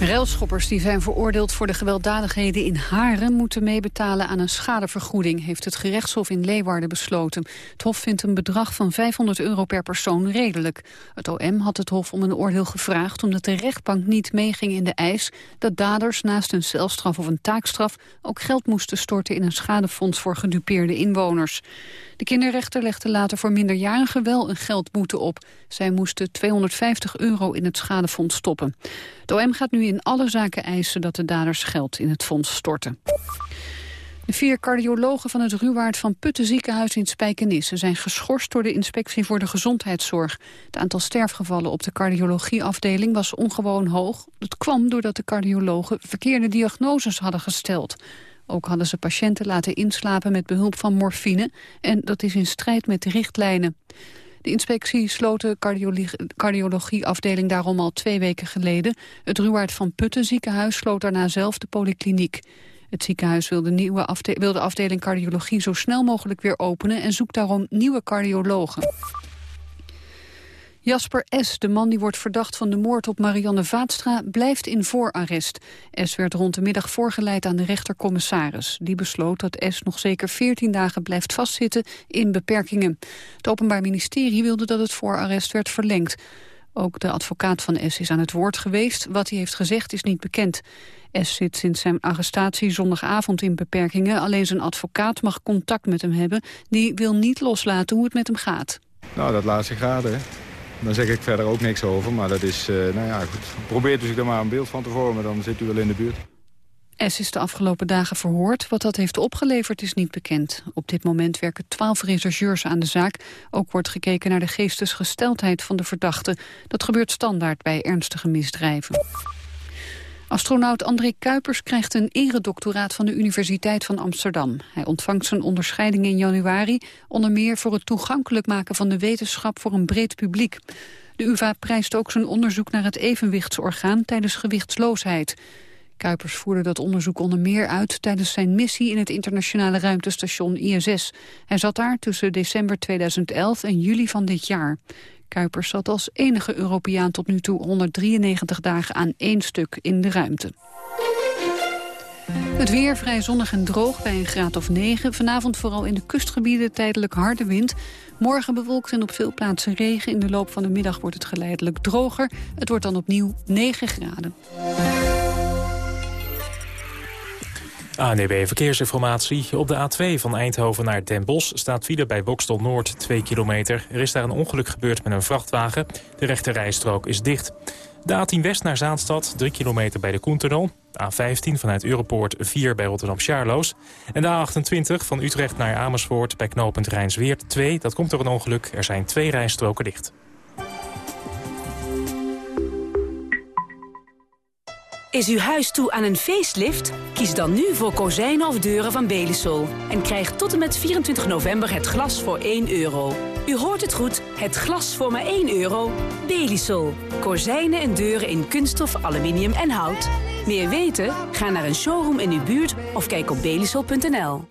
Railschoppers die zijn veroordeeld voor de gewelddadigheden in Haren... moeten meebetalen aan een schadevergoeding, heeft het gerechtshof in Leeuwarden besloten. Het hof vindt een bedrag van 500 euro per persoon redelijk. Het OM had het hof om een oordeel gevraagd... omdat de rechtbank niet meeging in de eis dat daders naast een celstraf of een taakstraf... ook geld moesten storten in een schadefonds voor gedupeerde inwoners. De kinderrechter legde later voor minderjarigen wel een geldboete op. Zij moesten 250 euro in het schadefonds stoppen. Het OM gaat nu in alle zaken eisen dat de daders geld in het fonds storten. De vier cardiologen van het Ruwaard van Putten ziekenhuis in Spijkenisse zijn geschorst door de inspectie voor de gezondheidszorg. Het aantal sterfgevallen op de cardiologieafdeling was ongewoon hoog. Dat kwam doordat de cardiologen verkeerde diagnoses hadden gesteld. Ook hadden ze patiënten laten inslapen met behulp van morfine... en dat is in strijd met de richtlijnen. De inspectie sloot de cardiologieafdeling daarom al twee weken geleden. Het Ruwaard van Putten ziekenhuis sloot daarna zelf de polykliniek. Het ziekenhuis wil de, nieuwe afde wil de afdeling cardiologie zo snel mogelijk weer openen... en zoekt daarom nieuwe cardiologen. Jasper S., de man die wordt verdacht van de moord op Marianne Vaatstra, blijft in voorarrest. S. werd rond de middag voorgeleid aan de rechtercommissaris. Die besloot dat S. nog zeker 14 dagen blijft vastzitten in beperkingen. Het Openbaar Ministerie wilde dat het voorarrest werd verlengd. Ook de advocaat van S. is aan het woord geweest. Wat hij heeft gezegd is niet bekend. S. zit sinds zijn arrestatie zondagavond in beperkingen. Alleen zijn advocaat mag contact met hem hebben. Die wil niet loslaten hoe het met hem gaat. Nou, dat laatste gaat, hè. Daar zeg ik verder ook niks over. Maar dat is, uh, nou ja, goed. Probeert u zich er maar een beeld van te vormen, dan zit u wel in de buurt. S is de afgelopen dagen verhoord. Wat dat heeft opgeleverd is niet bekend. Op dit moment werken twaalf rechercheurs aan de zaak. Ook wordt gekeken naar de geestesgesteldheid van de verdachte. Dat gebeurt standaard bij ernstige misdrijven. Astronaut André Kuipers krijgt een eredoctoraat van de Universiteit van Amsterdam. Hij ontvangt zijn onderscheiding in januari, onder meer voor het toegankelijk maken van de wetenschap voor een breed publiek. De UvA prijst ook zijn onderzoek naar het evenwichtsorgaan tijdens gewichtsloosheid. Kuipers voerde dat onderzoek onder meer uit tijdens zijn missie in het internationale ruimtestation ISS. Hij zat daar tussen december 2011 en juli van dit jaar. Kuipers zat als enige Europeaan tot nu toe 193 dagen aan één stuk in de ruimte. Het weer vrij zonnig en droog bij een graad of 9. Vanavond vooral in de kustgebieden tijdelijk harde wind. Morgen bewolkt en op veel plaatsen regen. In de loop van de middag wordt het geleidelijk droger. Het wordt dan opnieuw 9 graden. ANEB Verkeersinformatie. Op de A2 van Eindhoven naar Den Bosch staat file bij Bokstel Noord 2 kilometer. Er is daar een ongeluk gebeurd met een vrachtwagen. De rechte rijstrook is dicht. De A10 West naar Zaanstad, 3 kilometer bij de Koentunnel. De A15 vanuit Europoort 4 bij Rotterdam-Charloes. En de A28 van Utrecht naar Amersfoort bij knooppunt Rijnsweert 2. Dat komt door een ongeluk. Er zijn twee rijstroken dicht. Is uw huis toe aan een facelift? Kies dan nu voor kozijnen of deuren van Belisol. En krijg tot en met 24 november het glas voor 1 euro. U hoort het goed, het glas voor maar 1 euro. Belisol. Kozijnen en deuren in kunststof, aluminium en hout. Meer weten? Ga naar een showroom in uw buurt of kijk op belisol.nl.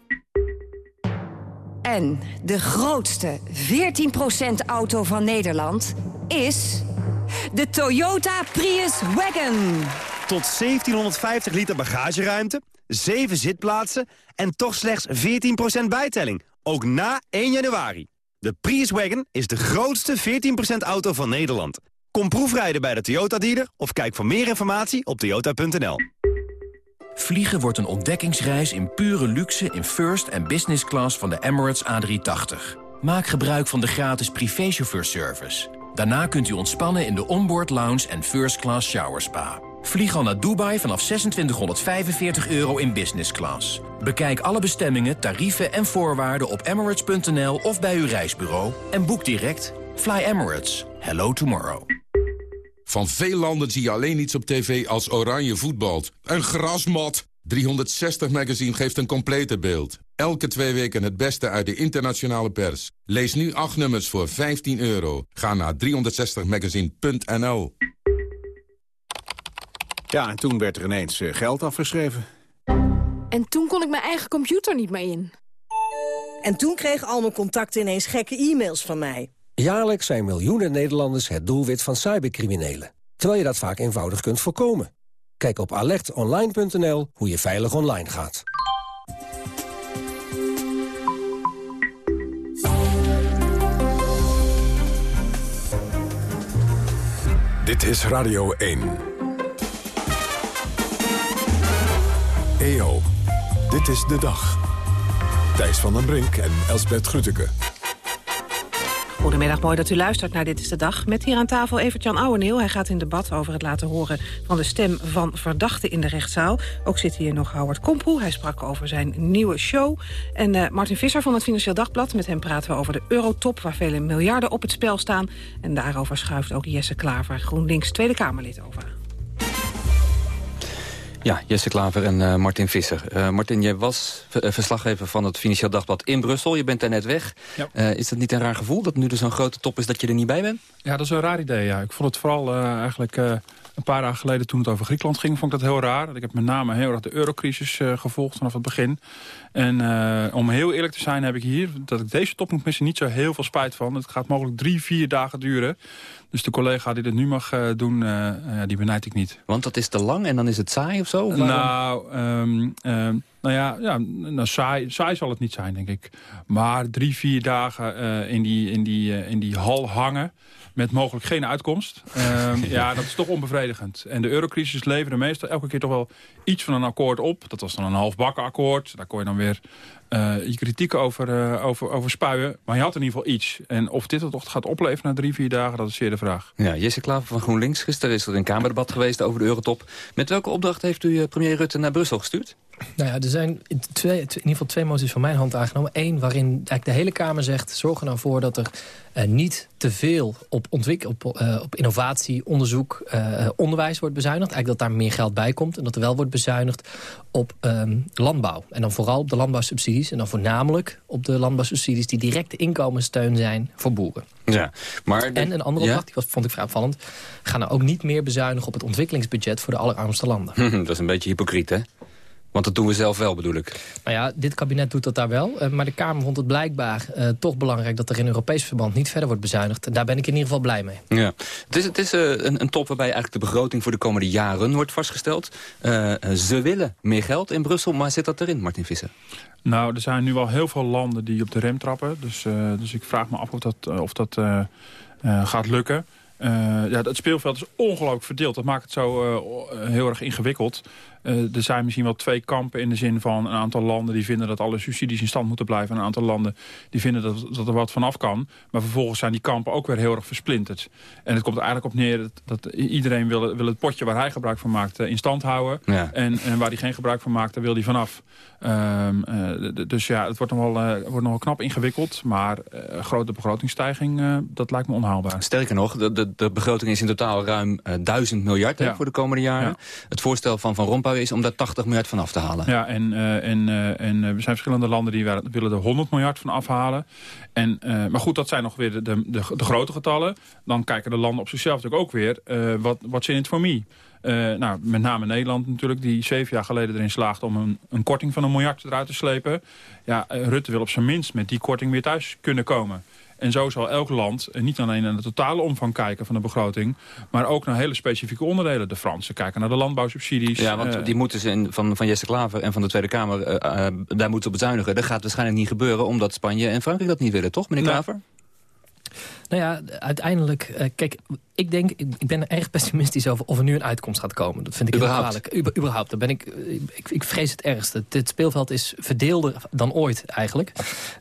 En de grootste 14% auto van Nederland is de Toyota Prius Wagon. Tot 1750 liter bagageruimte, 7 zitplaatsen en toch slechts 14% bijtelling. Ook na 1 januari. De Prius Wagon is de grootste 14% auto van Nederland. Kom proefrijden bij de Toyota dealer of kijk voor meer informatie op toyota.nl. Vliegen wordt een ontdekkingsreis in pure luxe in first en business class van de Emirates A380. Maak gebruik van de gratis privéchauffeurservice. Daarna kunt u ontspannen in de onboard lounge en first class shower spa. Vlieg al naar Dubai vanaf 2645 euro in business class. Bekijk alle bestemmingen, tarieven en voorwaarden op emirates.nl of bij uw reisbureau. En boek direct. Fly Emirates. Hello tomorrow. Van veel landen zie je alleen iets op tv als oranje voetbalt. Een grasmat. 360 Magazine geeft een complete beeld. Elke twee weken het beste uit de internationale pers. Lees nu acht nummers voor 15 euro. Ga naar 360magazine.nl ja, en toen werd er ineens eh, geld afgeschreven. En toen kon ik mijn eigen computer niet meer in. En toen kregen al mijn contacten ineens gekke e-mails van mij. Jaarlijks zijn miljoenen Nederlanders het doelwit van cybercriminelen. Terwijl je dat vaak eenvoudig kunt voorkomen. Kijk op alertonline.nl hoe je veilig online gaat. Dit is Radio 1. EO, dit is de dag. Thijs van den Brink en Elsbert Grütke. Goedemiddag, mooi dat u luistert naar Dit is de Dag. Met hier aan tafel Evert-Jan Ouweneel. Hij gaat in debat over het laten horen van de stem van verdachten in de rechtszaal. Ook zit hier nog Howard Kompoe. Hij sprak over zijn nieuwe show. En uh, Martin Visser van het Financieel Dagblad. Met hem praten we over de eurotop, waar vele miljarden op het spel staan. En daarover schuift ook Jesse Klaver, GroenLinks Tweede Kamerlid over. Ja, Jesse Klaver en uh, Martin Visser. Uh, Martin, jij was verslaggever van het Financieel Dagblad in Brussel. Je bent daar net weg. Ja. Uh, is dat niet een raar gevoel dat nu er zo'n grote top is dat je er niet bij bent? Ja, dat is een raar idee. Ja. Ik vond het vooral eigenlijk een paar dagen geleden toen het over Griekenland ging... vond ik dat heel raar. Ik heb met name heel erg de eurocrisis gevolgd vanaf het begin. En om heel eerlijk te zijn heb ik hier, dat ik deze top moet missen... niet zo heel veel spijt van. Het gaat mogelijk drie, vier dagen duren. Dus de collega die dit nu mag uh, doen, die benijd ik niet. Want dat is te lang en dan is het saai of zo? Of nou, um, um, nou ja, ja nou, saai, saai zal het niet zijn, denk ik. Maar drie, vier dagen in, die, in, die, in die hal hangen met mogelijk geen uitkomst. Um, ja, dat is toch onbevredigend. En de eurocrisis leverde meestal elke keer toch wel iets van een akkoord op. Dat was dan een halfbakken akkoord. Daar kon je dan weer uh, je kritiek over, uh, over, over spuien. Maar je had in ieder geval iets. En of dit het toch gaat opleveren na drie, vier dagen, dat is zeer de vraag. Ja, Jesse Klaver van GroenLinks. Gisteren is er een Kamerdebat geweest over de eurotop. Met welke opdracht heeft u premier Rutte naar Brussel gestuurd? Nou ja, er zijn twee, in ieder geval twee moties van mijn hand aangenomen. Eén waarin eigenlijk de hele Kamer zegt... zorg er nou voor dat er uh, niet te veel op, ontwik op, uh, op innovatie, onderzoek, uh, onderwijs wordt bezuinigd. Eigenlijk dat daar meer geld bij komt. En dat er wel wordt bezuinigd op um, landbouw. En dan vooral op de landbouwsubsidies. En dan voornamelijk op de landbouwsubsidies... die directe inkomenssteun zijn voor boeren. Ja, maar en een andere opdracht, die was, vond ik vrij opvallend... gaan nou ook niet meer bezuinigen op het ontwikkelingsbudget... voor de allerarmste landen. dat is een beetje hypocriet, hè? Want dat doen we zelf wel, bedoel ik. Nou ja, dit kabinet doet dat daar wel. Uh, maar de Kamer vond het blijkbaar uh, toch belangrijk... dat er in Europees verband niet verder wordt bezuinigd. En daar ben ik in ieder geval blij mee. Ja. Het is, het is uh, een, een, top waarbij eigenlijk de begroting voor de komende jaren wordt vastgesteld. ze willen meer geld in Brussel, maar zit dat erin, Martin Visser? Nou, er zijn nu al heel veel landen die op de rem trappen. Dus, dus ik vraag me af of dat, of dat gaat lukken. Uh, ja, het speelveld is ongelooflijk verdeeld. Dat maakt het zo uh, heel erg ingewikkeld. Uh, er zijn misschien wel twee kampen in de zin van een aantal landen... die vinden dat alle subsidies in stand moeten blijven. En een aantal landen die vinden dat, dat er wat vanaf kan. Maar vervolgens zijn die kampen ook weer heel erg versplinterd. En het komt er eigenlijk op neer dat, dat iedereen wil, wil, het potje waar hij gebruik van maakt in stand houden. Ja. En, en, waar hij geen gebruik van maakt, daar wil hij vanaf. Um, dus ja, het wordt nog wel, wordt nog wel knap ingewikkeld. Maar grote begrotingsstijging, dat lijkt me onhaalbaar. Sterker nog, de, de, de begroting is in totaal ruim duizend miljard ja. voor de komende jaren. Ja. Het voorstel van Van Rompuy is om daar 80 miljard van af te halen. Ja, en, uh, en, uh, en er zijn verschillende landen die willen er 100 miljard van afhalen. En, maar goed, dat zijn nog weer de, de, de, grote getallen. Dan kijken de landen op zichzelf natuurlijk ook weer. wat wat in voor me? nou, met name Nederland natuurlijk, die zeven jaar geleden erin slaagt om een, een korting van een miljard eruit te slepen. Ja, Rutte wil op zijn minst met die korting weer thuis kunnen komen. En zo zal elk land niet alleen naar de totale omvang kijken van de begroting... maar ook naar hele specifieke onderdelen. De Fransen kijken naar de landbouwsubsidies. Ja, want uh, die moeten ze in, van, van Jesse Klaver en van de Tweede Kamer... Uh, uh, daar moeten bezuinigen. Dat gaat waarschijnlijk niet gebeuren... omdat Spanje en Frankrijk dat niet willen, toch, meneer Klaver? Nou ja, uiteindelijk, uh, kijk, ik denk, ik ben erg pessimistisch over of er nu een uitkomst gaat komen. Dat vind ik überhaupt. heel gevaarlijk. überhaupt, dan ben ik, ik, ik vrees het ergste. Dit speelveld is verdeelder dan ooit eigenlijk.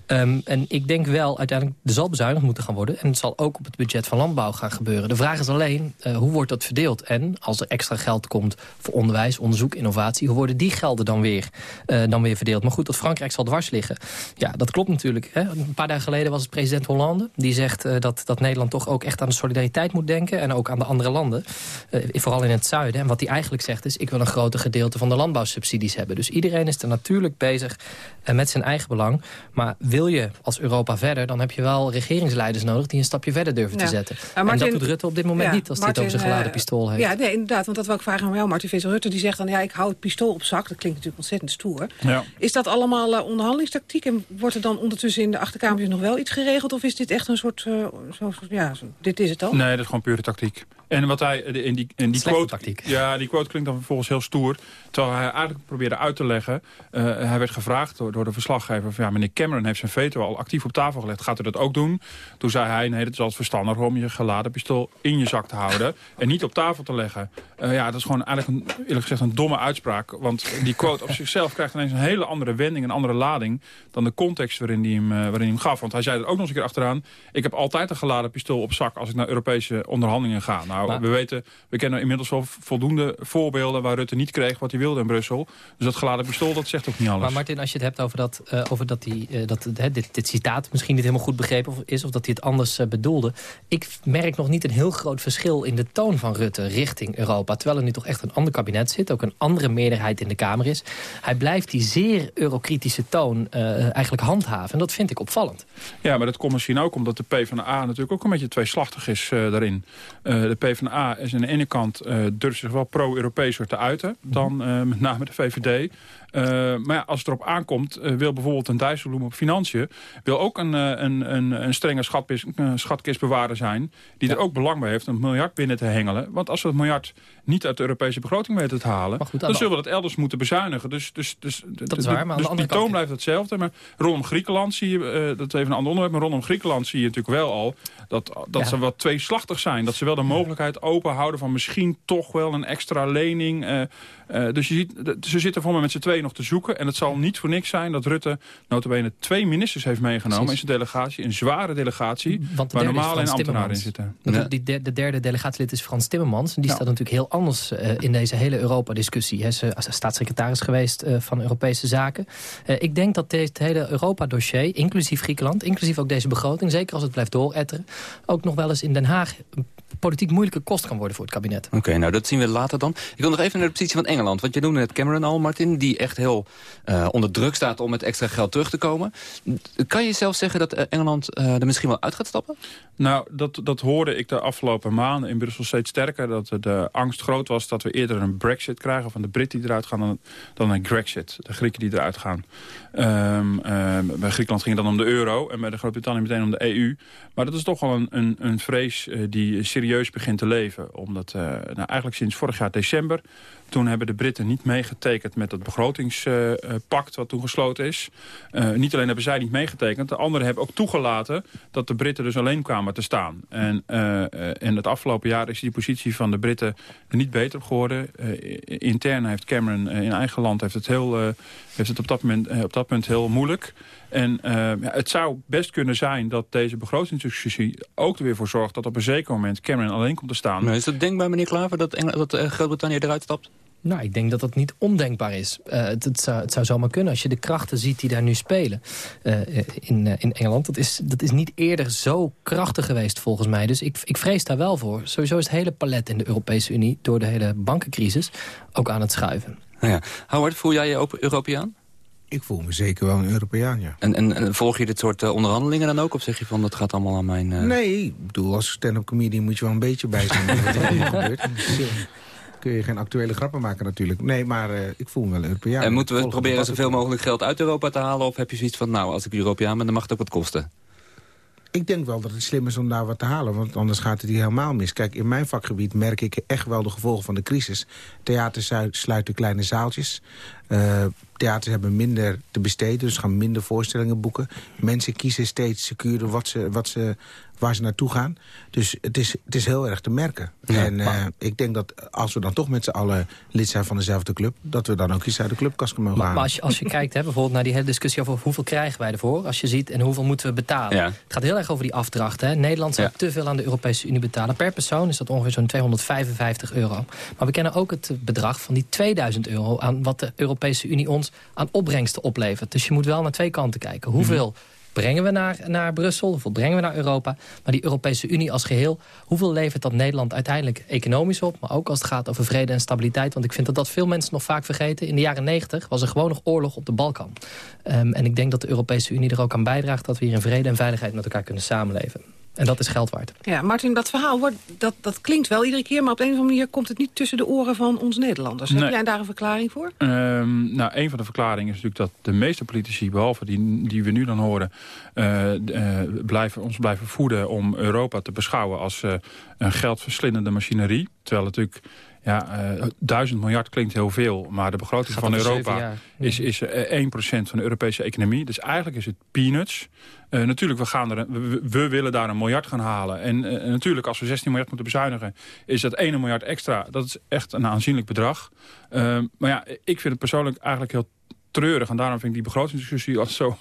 Um, en ik denk wel, uiteindelijk, er zal bezuinigd moeten gaan worden. En het zal ook op het budget van landbouw gaan gebeuren. De vraag is alleen, uh, hoe wordt dat verdeeld? En als er extra geld komt voor onderwijs, onderzoek, innovatie... hoe worden die gelden dan weer, uh, dan weer verdeeld? Maar goed, dat Frankrijk zal dwars liggen. Ja, dat klopt natuurlijk. Hè? Een paar dagen geleden was het president Hollande. Die zegt uh, dat dat Nederland toch ook echt aan de solidariteit moet denken... en ook aan de andere landen, uh, vooral in het zuiden. En wat hij eigenlijk zegt is, ik wil een groter gedeelte van de landbouwsubsidies hebben. Dus iedereen is er natuurlijk bezig uh, met zijn eigen belang. Maar wil je als Europa verder, dan heb je wel regeringsleiders nodig... die een stapje verder durven ja. te zetten. Martin, en dat doet Rutte op dit moment niet, als hij het over zijn geladen pistool heeft. Ja, nee, inderdaad, want dat wil ik vragen aan jou, Martin Visser. Rutte die zegt dan, ja, ik hou het pistool op zak. Dat klinkt natuurlijk ontzettend stoer. Ja. Is dat allemaal uh, onderhandelingstactiek? En wordt er dan ondertussen in de achterkamertjes nog wel iets geregeld? Of is dit echt een soort, uh, zo, ja, dit is het al? Nee, dat is gewoon pure tactiek. En wat hij in die, in die quote, tactiek. Ja, die quote klinkt dan vervolgens heel stoer. Terwijl hij eigenlijk probeerde uit te leggen. Uh, hij werd gevraagd door, door de verslaggever. Van, ja, meneer Cameron heeft zijn veto al actief op tafel gelegd. Gaat u dat ook doen? Toen zei hij, nee, het is altijd verstandig om je geladen pistool in je zak te houden. En niet op tafel te leggen. Uh, ja, dat is gewoon eigenlijk een, eerlijk gezegd een domme uitspraak. Want die quote op zichzelf krijgt ineens een hele andere wending, een andere lading. Dan de context waarin hij hem, uh, waarin hij hem gaf. Want hij zei er ook nog eens een keer achteraan. Ik heb altijd een geladen pistool op zak als ik naar Europese onderhandelingen ga. Nou, maar, we weten, we kennen inmiddels wel voldoende voorbeelden waar Rutte niet kreeg wat hij wilde in Brussel. Dus dat geladen pistool, dat zegt ook niet alles. Maar Martin, als je het hebt over dat, uh, over dat, die, uh, dat dit, dit citaat misschien niet helemaal goed begrepen is... of dat hij het anders bedoelde. Ik merk nog niet een heel groot verschil in de toon van Rutte richting Europa. Terwijl er nu toch echt een ander kabinet zit. Ook een andere meerderheid in de Kamer is. Hij blijft die zeer eurokritische toon eigenlijk handhaven. En dat vind ik opvallend. Ja, maar dat komt misschien ook omdat de PvdA natuurlijk ook een beetje tweeslachtig is daarin. de PvdA is aan de ene kant durft zich wel pro-Europeeser te uiten... dan met name de VVD. Uh, maar ja, als het erop aankomt, uh, wil bijvoorbeeld een Dijsselbloem op financiën... wil ook een, uh, een, een, een strenge schatkist, schatkistbewaarder zijn... die ja. er ook belang bij heeft om een miljard binnen te hengelen. Want als we het miljard niet uit de Europese begroting weten te halen... Goed, dan zullen we dat elders moeten bezuinigen. Dus, dus, dus, dat is waar, maar dus aan de toon blijft hetzelfde. Maar rondom Griekenland zie je, dat is even een ander onderwerp... maar rondom Griekenland zie je natuurlijk wel al... dat, dat ja. ze wat tweeslachtig zijn. Dat ze wel de mogelijkheid open houden van misschien toch wel een extra lening... Uh, dus je ziet, ze zitten voor me met z'n tweeën nog te zoeken. En het zal niet voor niks zijn dat Rutte notabene twee ministers heeft meegenomen Precies. in zijn delegatie. Een zware delegatie Want waar normaal en ambtenaren in zitten. Ja. Die de, de derde delegatielid is Frans Timmermans. En die ja. staat natuurlijk heel anders uh, in deze hele Europa-discussie. Hij is uh, staatssecretaris geweest van Europese Zaken. ik denk dat dit hele Europa-dossier, inclusief Griekenland... inclusief ook deze begroting, zeker als het blijft dooretteren... ook nog wel eens in Den Haag politiek moeilijke kost kan worden voor het kabinet. Oké, okay, nou dat zien we later dan. Ik wil nog even naar de positie van Engeland. Want je noemde net Cameron al, Martin, die echt heel uh, onder druk staat om met extra geld terug te komen. Kan je zelf zeggen dat Engeland uh, er misschien wel uit gaat stappen? Nou, dat, dat hoorde ik de afgelopen maanden in Brussel steeds sterker. Dat de angst groot was dat we eerder een brexit krijgen van de Britten die eruit gaan dan, dan een Grexit. De Grieken die eruit gaan. Um, um, bij Griekenland ging het dan om de euro en bij de Groot-Brittannië meteen om de EU. Maar dat is toch wel een, een, een vrees die serieus begint te leven. Omdat uh, nou, eigenlijk sinds vorig jaar december toen hebben de Britten niet meegetekend met het begrotingspact wat toen gesloten is. Uh, niet alleen hebben zij niet meegetekend, de anderen hebben ook toegelaten dat de Britten dus alleen kwamen te staan. En in het afgelopen jaar is die positie van de Britten niet beter geworden. intern heeft Cameron in eigen land heeft het, heel, heeft het op, dat moment, op dat punt heel moeilijk. En het zou best kunnen zijn dat deze begrotingsdiscussie ook er weer voor zorgt... dat op een zeker moment Cameron alleen komt te staan. Is het denkbaar, meneer Klaver, dat, dat Groot-Brittannië eruit stapt? Nou, ik denk dat dat niet ondenkbaar is. Uh, het, het, zou, het zou zomaar kunnen als je de krachten ziet die daar nu spelen uh, in, uh, in Engeland. Dat is, dat is niet eerder zo krachtig geweest volgens mij. Dus ik, ik vrees daar wel voor. Sowieso is het hele palet in de Europese Unie door de hele bankencrisis ook aan het schuiven. Nou ja. Howard, voel jij je ook Europeaan? Ik voel me zeker wel een Europeaan, ja. En, en, en volg je dit soort uh, onderhandelingen dan ook? Of zeg je van, dat gaat allemaal aan mijn... Uh... Nee, ik bedoel, als stand-up comedian moet je wel een beetje bij zijn wat er gebeurt. Kun je geen actuele grappen maken natuurlijk. Nee, maar uh, ik voel me wel Europeaan. En moeten we proberen zoveel mogelijk geld uit Europa te halen? Of heb je zoiets van, nou, als ik Europeaan ben, dan mag het ook wat kosten? Ik denk wel dat het slim is om daar wat te halen, want anders gaat het hier helemaal mis. Kijk, in mijn vakgebied merk ik echt wel de gevolgen van de crisis. Theaters sluiten kleine zaaltjes. Uh, theaters hebben minder te besteden, dus gaan minder voorstellingen boeken. Mensen kiezen steeds secuurder wat ze, wat ze, waar ze naartoe gaan. Dus het is, het is heel erg te merken. Ja, en uh, maar... ik denk dat als we dan toch met z'n allen lid zijn van dezelfde club... dat we dan ook iets uit de clubkast mogen maar, halen. Maar als je, als je kijkt hè, bijvoorbeeld naar die hele discussie over hoeveel krijgen wij ervoor... als je ziet en hoeveel moeten we betalen. Ja. Het gaat heel erg over die afdracht. Hè. Nederland zou ja. te veel aan de Europese Unie betalen. Per persoon is dat ongeveer zo'n 255 euro. Maar we kennen ook het bedrag van die 2000 euro... aan wat de Europese Unie ons aan opbrengsten oplevert. Dus je moet wel naar twee kanten kijken. Hoeveel brengen we naar, naar Brussel? Hoeveel brengen we naar Europa? Maar die Europese Unie als geheel, hoeveel levert dat Nederland uiteindelijk economisch op? Maar ook als het gaat over vrede en stabiliteit. Want ik vind dat dat veel mensen nog vaak vergeten. In de jaren 90 was er gewoon nog oorlog op de Balkan. Ehm, en ik denk dat de Europese Unie er ook aan bijdraagt... dat we hier in vrede en veiligheid met elkaar kunnen samenleven. En dat is geld waard. Ja, Martin, dat verhaal wordt, dat, dat klinkt wel iedere keer... maar op een of andere manier komt het niet tussen de oren van ons Nederlanders. Heb jij daar een verklaring voor? Um, nou, een van de verklaringen is natuurlijk dat de meeste politici... behalve die, die we nu dan horen... Uh, uh, blijven, ons blijven voeden om Europa te beschouwen... als uh, een geldverslindende machinerie. Terwijl natuurlijk ja, uh, duizend miljard klinkt heel veel, maar de begroting van Europa is, is uh, 1% van de Europese economie. Dus eigenlijk is het peanuts. Uh, natuurlijk, we, gaan er, we, we, willen daar een miljard gaan halen. En natuurlijk, als we 16 miljard moeten bezuinigen, is dat 1 miljard extra. Dat is echt een aanzienlijk bedrag. maar ja, ik vind het persoonlijk eigenlijk heel treurig. En daarom vind ik die begrotingsdiscussie als zo,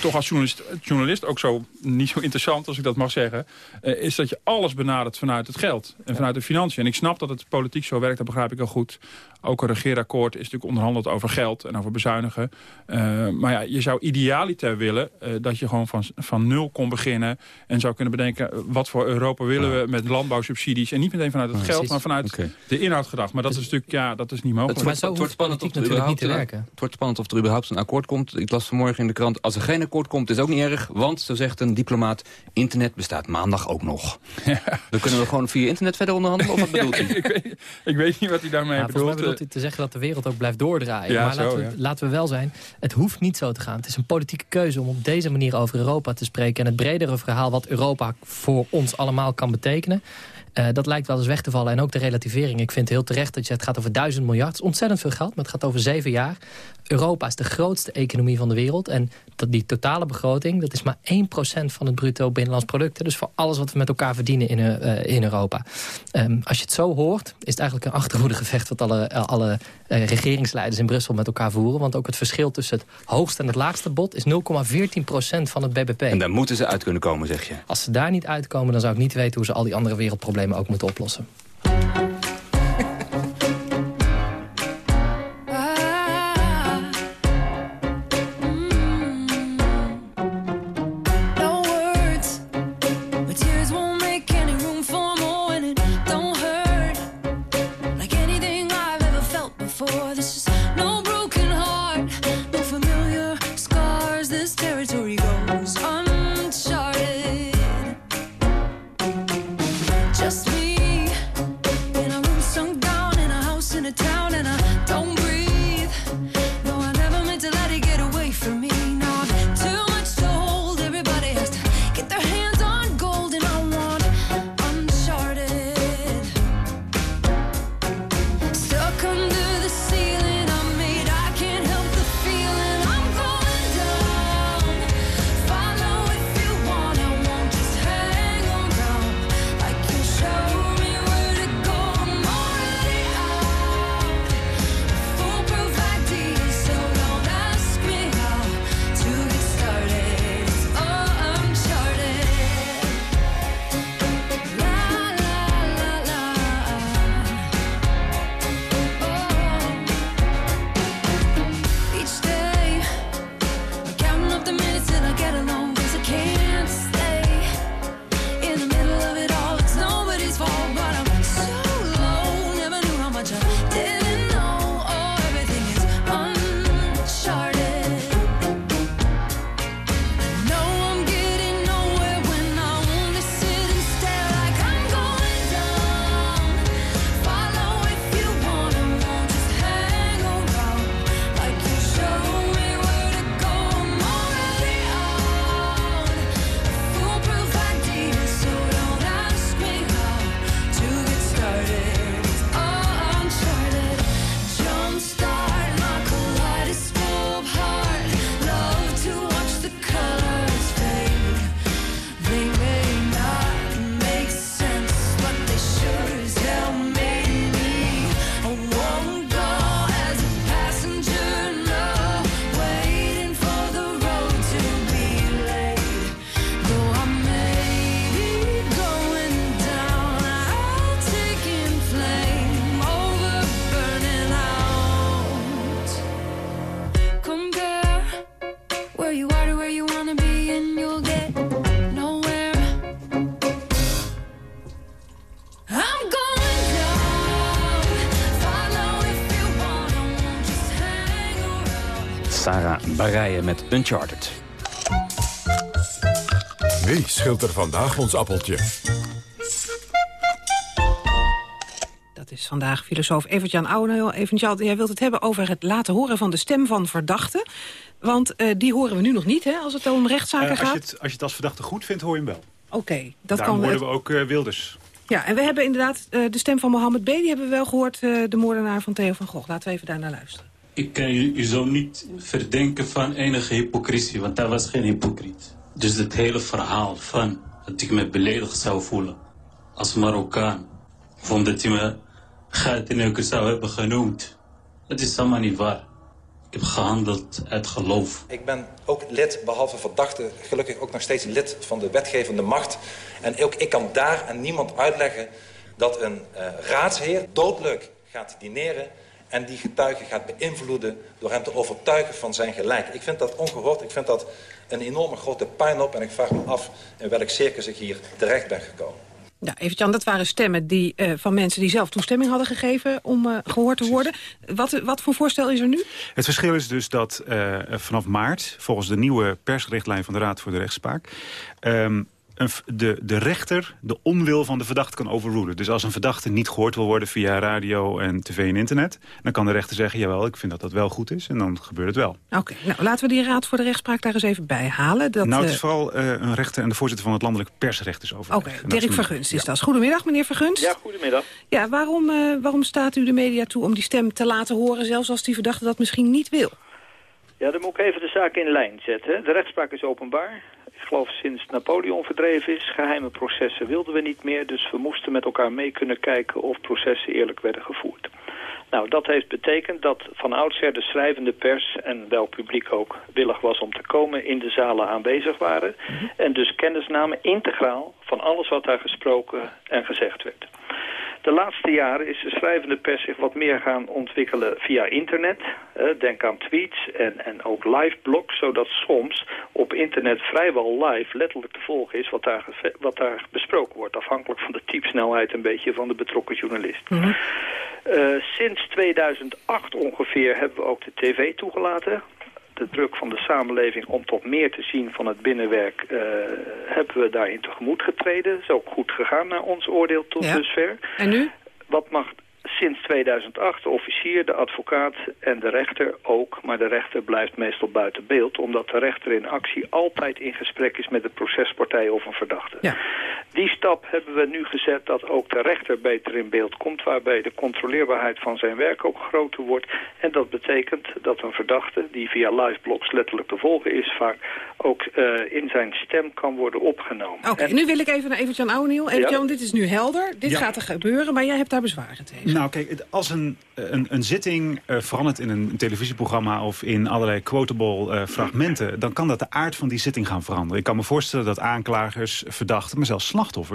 toch als journalist, journalist ook zo niet zo interessant, als ik dat mag zeggen. Uh, is dat je alles benadert vanuit het geld en vanuit de financiën. En ik snap dat het politiek zo werkt, dat begrijp ik heel goed. Ook een regeerakkoord is natuurlijk onderhandeld over geld en over bezuinigen. Uh, maar ja, je zou idealiter willen uh, dat je gewoon van, van nul kon beginnen. En zou kunnen bedenken, wat voor Europa willen ja. we met landbouwsubsidies. En niet meteen vanuit het geld, maar vanuit okay. de inhoud gedacht. Maar dat is natuurlijk, ja, dat is niet mogelijk. Het wordt, spannend of er überhaupt, het wordt spannend of er überhaupt een akkoord komt. Ik las vanmorgen in de krant, als er geen akkoord komt, is ook niet erg. Want, zo zegt een diplomaat, internet bestaat maandag ook nog. Ja. Dan kunnen we gewoon via internet verder onderhandelen, of wat bedoelt ja, u? Ik, weet, ik weet niet wat hij daarmee ja, bedoelt. Bedoelt hij te zeggen dat de wereld ook blijft doordraaien. Ja, maar zo, laten, we, laten we wel zijn, het hoeft niet zo te gaan. Het is een politieke keuze om op deze manier over Europa te spreken. En het bredere verhaal wat Europa voor ons allemaal kan betekenen... Uh, dat lijkt wel eens weg te vallen. En ook de relativering. Ik vind het heel terecht dat je het gaat over duizend miljard. Het is ontzettend veel geld, maar het gaat over zeven jaar. Europa is de grootste economie van de wereld. En dat die totale begroting, dat is maar 1% van het bruto binnenlands product. Dus voor alles wat we met elkaar verdienen in, uh, in Europa. Um, als je het zo hoort, is het eigenlijk een achterhoedegevecht... wat alle, alle uh, regeringsleiders in Brussel met elkaar voeren. Want ook het verschil tussen het hoogste en het laagste bod... is 0,14% van het bbp. En daar moeten ze uit kunnen komen, zeg je? Als ze daar niet uitkomen, dan zou ik niet weten... hoe ze al die andere wereldproblemen ook moeten oplossen. Uncharted. Wie scheelt er vandaag ons appeltje? Dat is vandaag filosoof Evert-Jan Ouweneel. Evert-Jan, jij wilt het hebben over het laten horen van de stem van verdachten. Want uh, die horen we nu nog niet, hè, als het om rechtszaken uh, als gaat. Je het, als je het als verdachte goed vindt, hoor je hem wel. Oké, okay, dat Daarom kan... horen we ook uh, Wilders. Ja, en we hebben inderdaad uh, de stem van Mohammed B. Die hebben we wel gehoord, uh, de moordenaar van Theo van Gogh. Laten we even daar naar luisteren. Ik kan je, zo niet verdenken van enige hypocrisie, want hij was geen hypocriet. Dus het hele verhaal van dat ik me beledigd zou voelen als Marokkaan... of omdat hij me gateneuker zou hebben genoemd. Dat is allemaal niet waar. Ik heb gehandeld uit geloof. Ik ben ook lid, behalve verdachte, gelukkig ook nog steeds lid van de wetgevende macht. En ook ik kan daar aan niemand uitleggen dat een uh, raadsheer doodleuk gaat dineren... en die getuige gaat beïnvloeden door hem te overtuigen van zijn gelijk. Ik vind dat ongehoord, ik vind dat een enorme grote pijn op... en ik vraag me af in welk circus ik hier terecht ben gekomen. Ja, Evert-Jan, dat waren stemmen die, uh, van mensen die zelf toestemming hadden gegeven om uh, gehoord te worden. Wat, wat voor voorstel is er nu? Het verschil is dus dat uh, vanaf maart, volgens de nieuwe persrichtlijn van de Raad voor de Rechtspraak... Um, een, de, de rechter de onwil van de verdachte kan overrulen. Dus als een verdachte niet gehoord wil worden via radio en tv en internet... dan kan de rechter zeggen, jawel, ik vind dat dat wel goed is. En dan gebeurt het wel. Oké, okay, nou laten we die raad voor de rechtspraak daar eens even bij halen. Dat, nou, het is vooral uh, een rechter en de voorzitter van het landelijk persrecht is over. Oké, okay, Dirk Vergunst is ja. dat. Goedemiddag, meneer Vergunst. Ja, goedemiddag. Ja, waarom, uh, waarom staat u de media toe om die stem te laten horen... zelfs als die verdachte dat misschien niet wil? Ja, dan moet ik even de zaak in lijn zetten. De rechtspraak is openbaar. Ik geloof sinds Napoleon verdreven is. Geheime processen wilden we niet meer. Dus we moesten met elkaar mee kunnen kijken of processen eerlijk werden gevoerd. Nou, dat heeft betekend dat van oudsher de schrijvende pers... en welk publiek ook willig was om te komen... in de zalen aanwezig waren. -hmm. En dus kennis namen integraal van alles wat daar gesproken en gezegd werd. De laatste jaren is de schrijvende pers zich wat meer gaan ontwikkelen via internet. Uh, denk aan tweets en, en ook live blogs, zodat soms op internet vrijwel live letterlijk te volgen is wat daar, wat daar besproken wordt. Afhankelijk van de typsnelheid een beetje van de betrokken journalist. Mm -hmm. uh, sinds 2008 ongeveer hebben we ook de tv toegelaten de druk van de samenleving om tot meer te zien van het binnenwerk... Uh, hebben we daarin tegemoet getreden. Dat is ook goed gegaan naar ons oordeel tot ja. dusver. En nu? Wat mag sinds 2008 de officier, de advocaat en de rechter ook. Maar de rechter blijft meestal buiten beeld. Omdat de rechter in actie altijd in gesprek is met de procespartij of een verdachte. Ja. Stap hebben we nu gezet dat ook de rechter beter in beeld komt. Waarbij de controleerbaarheid van zijn werk ook groter wordt. En dat betekent dat een verdachte die via live blogs letterlijk te volgen is vaak ook uh, in zijn stem kan worden opgenomen. Oké, okay, nu wil ik even naar Evert-Jan Ouweniel. Evert-Jan, ja. dit is nu helder. Dit ja. gaat er gebeuren, maar jij hebt daar bezwaren tegen. Nou, kijk, als een, een, een zitting uh, verandert in een televisieprogramma... of in allerlei quotable uh, fragmenten... dan kan dat de aard van die zitting gaan veranderen. Ik kan me voorstellen dat aanklagers, verdachten... maar zelfs slachtoffers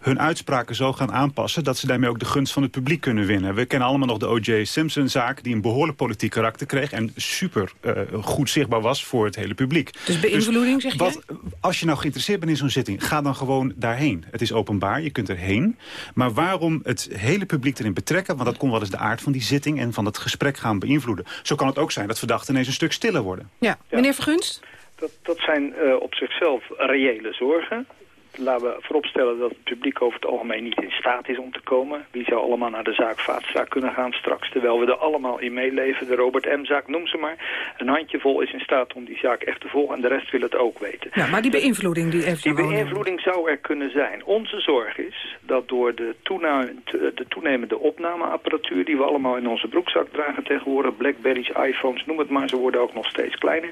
hun uitspraken zo gaan aanpassen... dat ze daarmee ook de gunst van het publiek kunnen winnen. We kennen allemaal nog de O.J. Simpson-zaak... die een behoorlijk politiek karakter kreeg... en super uh, goed zichtbaar was voor het hele publiek. Dus beïnvloeding, zeg je? Wat, als je nou geïnteresseerd bent in zo'n zitting... ga dan gewoon daarheen. Het is openbaar, je kunt erheen. Maar waarom het hele publiek erin betrekken... want dat kon wel eens de aard van die zitting en van het gesprek gaan beïnvloeden. Zo kan het ook zijn dat verdachten ineens een stuk stiller worden. Ja, meneer Vergunst? Dat, dat zijn uh, op zichzelf reële zorgen. Laten we vooropstellen dat het publiek over het algemeen niet in staat is om te komen. Wie zou allemaal naar de zaak Vaatstraat kunnen gaan straks, terwijl we er allemaal in meeleven. De Robert M-zaak, noem ze maar. Een handjevol is in staat om die zaak echt te volgen en de rest wil het ook weten. Ja, maar die beïnvloeding die heeft Die beïnvloeding zou er kunnen zijn. Onze zorg is dat door de, toenemende, de toenemende opnameapparatuur die we allemaal in onze broekzak dragen tegenwoordig, Blackberries, iPhones, noem het maar, ze worden ook nog steeds kleiner,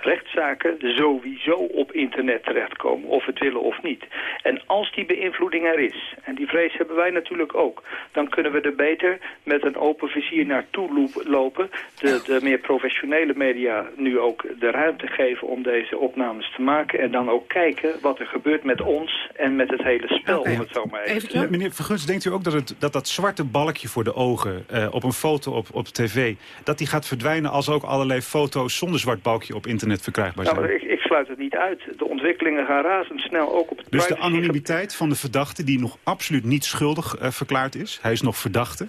rechtszaken sowieso op internet terechtkomen, of het willen of niet. En als die beïnvloeding er is, en die vrees hebben wij natuurlijk ook... dan kunnen we er beter met een open vizier naartoe lopen. De, de meer professionele media nu ook de ruimte geven om deze opnames te maken... en dan ook kijken wat er gebeurt met ons en met het hele spel, okay. om het zo maar even te Meneer Vergunst, denkt u ook dat het, dat, dat zwarte balkje voor de ogen... Uh, op een foto op, op tv, dat die gaat verdwijnen... als ook allerlei foto's zonder zwart balkje op internet verkrijgbaar zijn? Nou, ik, ik sluit het niet uit. De ontwikkelingen gaan razendsnel ook op het Dus de anonimiteit van de verdachte die nog absoluut niet schuldig uh, verklaard is. Hij is nog verdachte.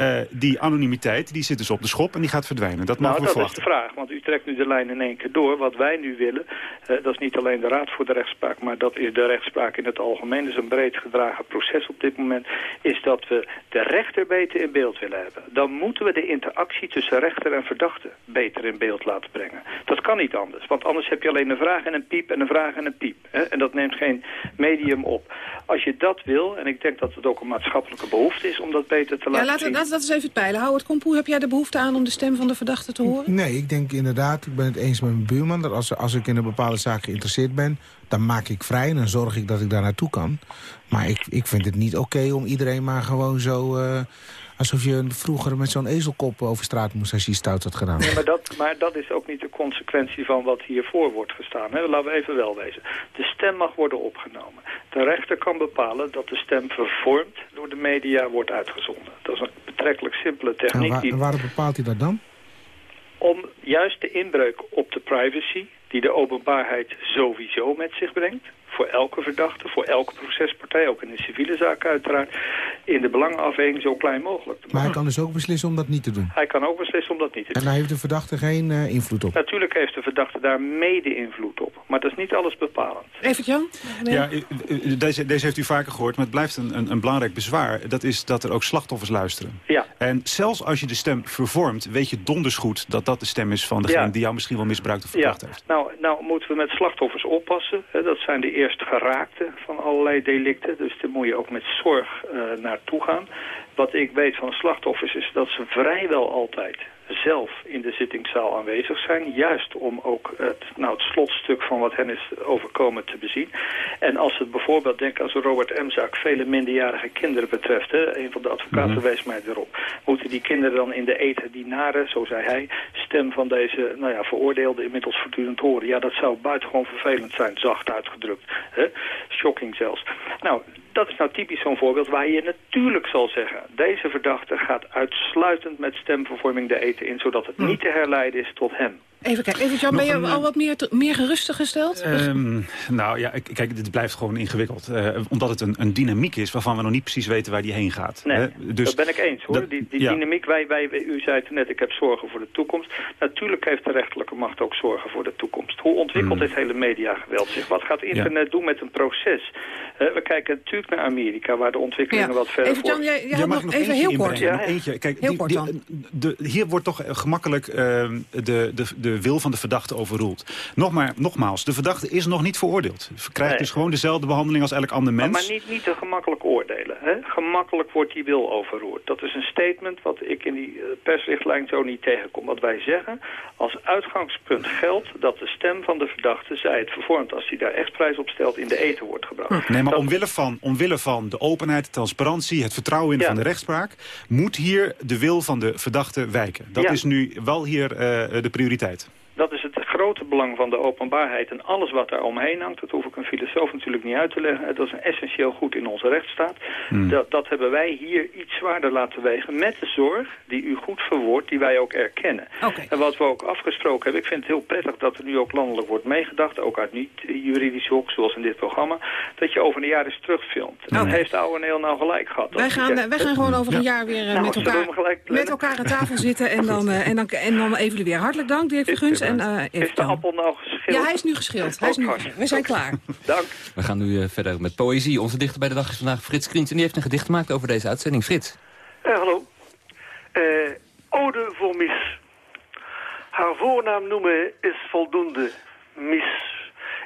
Uh, die anonimiteit die zit dus op de schop en die gaat verdwijnen. Dat nou, dat is de vraag, want u trekt nu de lijn in één keer door. Wat wij nu willen, uh, dat is niet alleen de Raad voor de Rechtspraak... maar dat is de rechtspraak in het algemeen. Dat is een breed gedragen proces op dit moment. Is dat we de rechter beter in beeld willen hebben. Dan moeten we de interactie tussen rechter en verdachte beter in beeld laten brengen. Dat kan niet anders, want anders heb je alleen een vraag en een piep... en een vraag en een piep. Hè? En dat neemt geen medium op. Als je dat wil, en ik denk dat het ook een maatschappelijke behoefte is... om dat beter te laten laten, zien. Dat is even het peilen. Howard Kompoe, heb jij de behoefte aan om de stem van de verdachte te horen? Nee, ik denk inderdaad, ik ben het eens met mijn buurman... dat als, als ik in een bepaalde zaak geïnteresseerd ben... dan maak ik vrij en dan zorg ik dat ik daar naartoe kan. Maar ik, ik vind het niet oké om iedereen maar gewoon zo... Uh, alsof je vroeger met zo'n ezelkop over straat moest als je stout had gedaan. Nee, maar dat, maar dat is ook niet de consequentie van wat hiervoor wordt gestaan. Hè? Laten we even wel wezen. De stem mag worden opgenomen. De rechter kan bepalen dat de stem vervormd door de media wordt uitgezonden. Dat is een betrekkelijk simpele techniek. En, waar, en waarom bepaalt hij dat dan? Om juist de inbreuk op de privacy, die de openbaarheid sowieso met zich brengt voor elke verdachte, voor elke procespartij, ook in de civiele zaak uiteraard, in de belangenafweging zo klein mogelijk te Maar hij kan dus ook beslissen om dat niet te doen? Hij kan ook beslissen om dat niet te doen. En daar heeft de verdachte geen uh, invloed op? Natuurlijk heeft de verdachte daar mede invloed op, maar dat is niet alles bepalend. Even Jan? Ja, deze, deze heeft u vaker gehoord, maar het blijft een, een, een, belangrijk bezwaar. Dat is dat er ook slachtoffers luisteren. Ja. En zelfs als je de stem vervormt, weet je donders goed dat dat de stem is van degene ja. die jou misschien wel misbruikt of verkracht ja. heeft. Nou, nou moeten we met slachtoffers oppassen. Hè, dat zijn de eerst geraakte van allerlei delicten. Dus daar moet je ook met zorg uh, naartoe gaan. Wat ik weet van slachtoffers is dat ze vrijwel altijd zelf in de zittingszaal aanwezig zijn. Juist om ook het, nou, het slotstuk van wat hen is overkomen te bezien. En als het bijvoorbeeld, denk als Robert M-zaak, vele minderjarige kinderen betreft. Hè, een van de advocaten mm -hmm. wees mij erop. Moeten die kinderen dan in de eten die nare, zo zei hij, stem van deze nou ja, veroordeelde inmiddels voortdurend horen. Ja, dat zou buitengewoon vervelend zijn, zacht uitgedrukt. Hè? Shocking zelfs. Nou, dat is nou typisch zo'n voorbeeld waar je natuurlijk zal zeggen... deze verdachte gaat uitsluitend met stemvervorming de eten in... zodat het niet te herleiden is tot hem. Even kijken, even Jan, ben je een, al wat meer, meer gerustig gesteld? Um, nou ja, kijk, dit blijft gewoon ingewikkeld. Uh, omdat het een, een dynamiek is waarvan we nog niet precies weten waar die heen gaat. Nee, dus, dat ben ik eens hoor. Dat, die, die ja. dynamiek, wij, wij, u zei het net, ik heb zorgen voor de toekomst. Natuurlijk heeft de rechterlijke macht ook zorgen voor de toekomst. Hoe ontwikkelt hmm. dit hele mediageweld zich? Wat gaat internet ja. doen met een proces? Uh, we kijken natuurlijk naar Amerika, waar de ontwikkelingen ja. wat verder Even Jan, jij, jij ja, nog, nog even heel kort. Ja, eentje. Kijk, heel die, kort die, dan. De, hier wordt toch gemakkelijk de, de, de wil van de verdachte maar, nogmaals, de verdachte is nog niet veroordeeld. Krijgt nee. dus gewoon dezelfde behandeling als elk ander mens. Maar, maar niet, niet te gemakkelijk oordelen. Hè? Gemakkelijk wordt die wil overroerd. Dat is een statement wat ik in die persrichtlijn zo niet tegenkom. Wat wij zeggen, als uitgangspunt geldt dat de stem van de verdachte, zij het vervormt als hij daar echt prijs op stelt, in de eten wordt gebracht. Nee, maar dat... omwille, van, omwille van de openheid, de transparantie, het vertrouwen in Ja. van de rechtspraak, moet hier de wil van de verdachte wijken. Dat Ja. is nu wel hier uh, de prioriteit. Dat is het grote belang van de openbaarheid en alles wat daar omheen hangt. Dat hoef ik een filosoof natuurlijk niet uit te leggen. Dat is een essentieel goed in onze rechtsstaat. Hmm. Dat, dat hebben wij hier iets zwaarder laten wegen met de zorg die u goed verwoordt, die wij ook erkennen. Okay. En wat we ook afgesproken hebben, ik vind het heel prettig dat er nu ook landelijk wordt meegedacht, ook uit niet-juridische hoek, zoals in dit programma, dat je over een jaar eens terugfilmt. En Okay. heeft de oude Neel nou gelijk gehad. Wij gaan, eh, wij gaan gewoon over een jaar weer eh, Nou, met, we elkaar, met elkaar aan tafel zitten en dan, eh, en dan, en dan evalueren. Hartelijk dank, Dirk Verguns. En, eh, Is even de appel nou geschild? Ja, hij is nu geschild. Hij is nu geschild. We zijn klaar. Dank. We gaan nu uh, verder met poëzie. Onze dichter bij de dag is vandaag Frits Kriens. En die heeft een gedicht gemaakt over deze uitzending. Frits. Eh, hallo. Eh, ode voor Mies. Haar voornaam noemen is voldoende. Mies.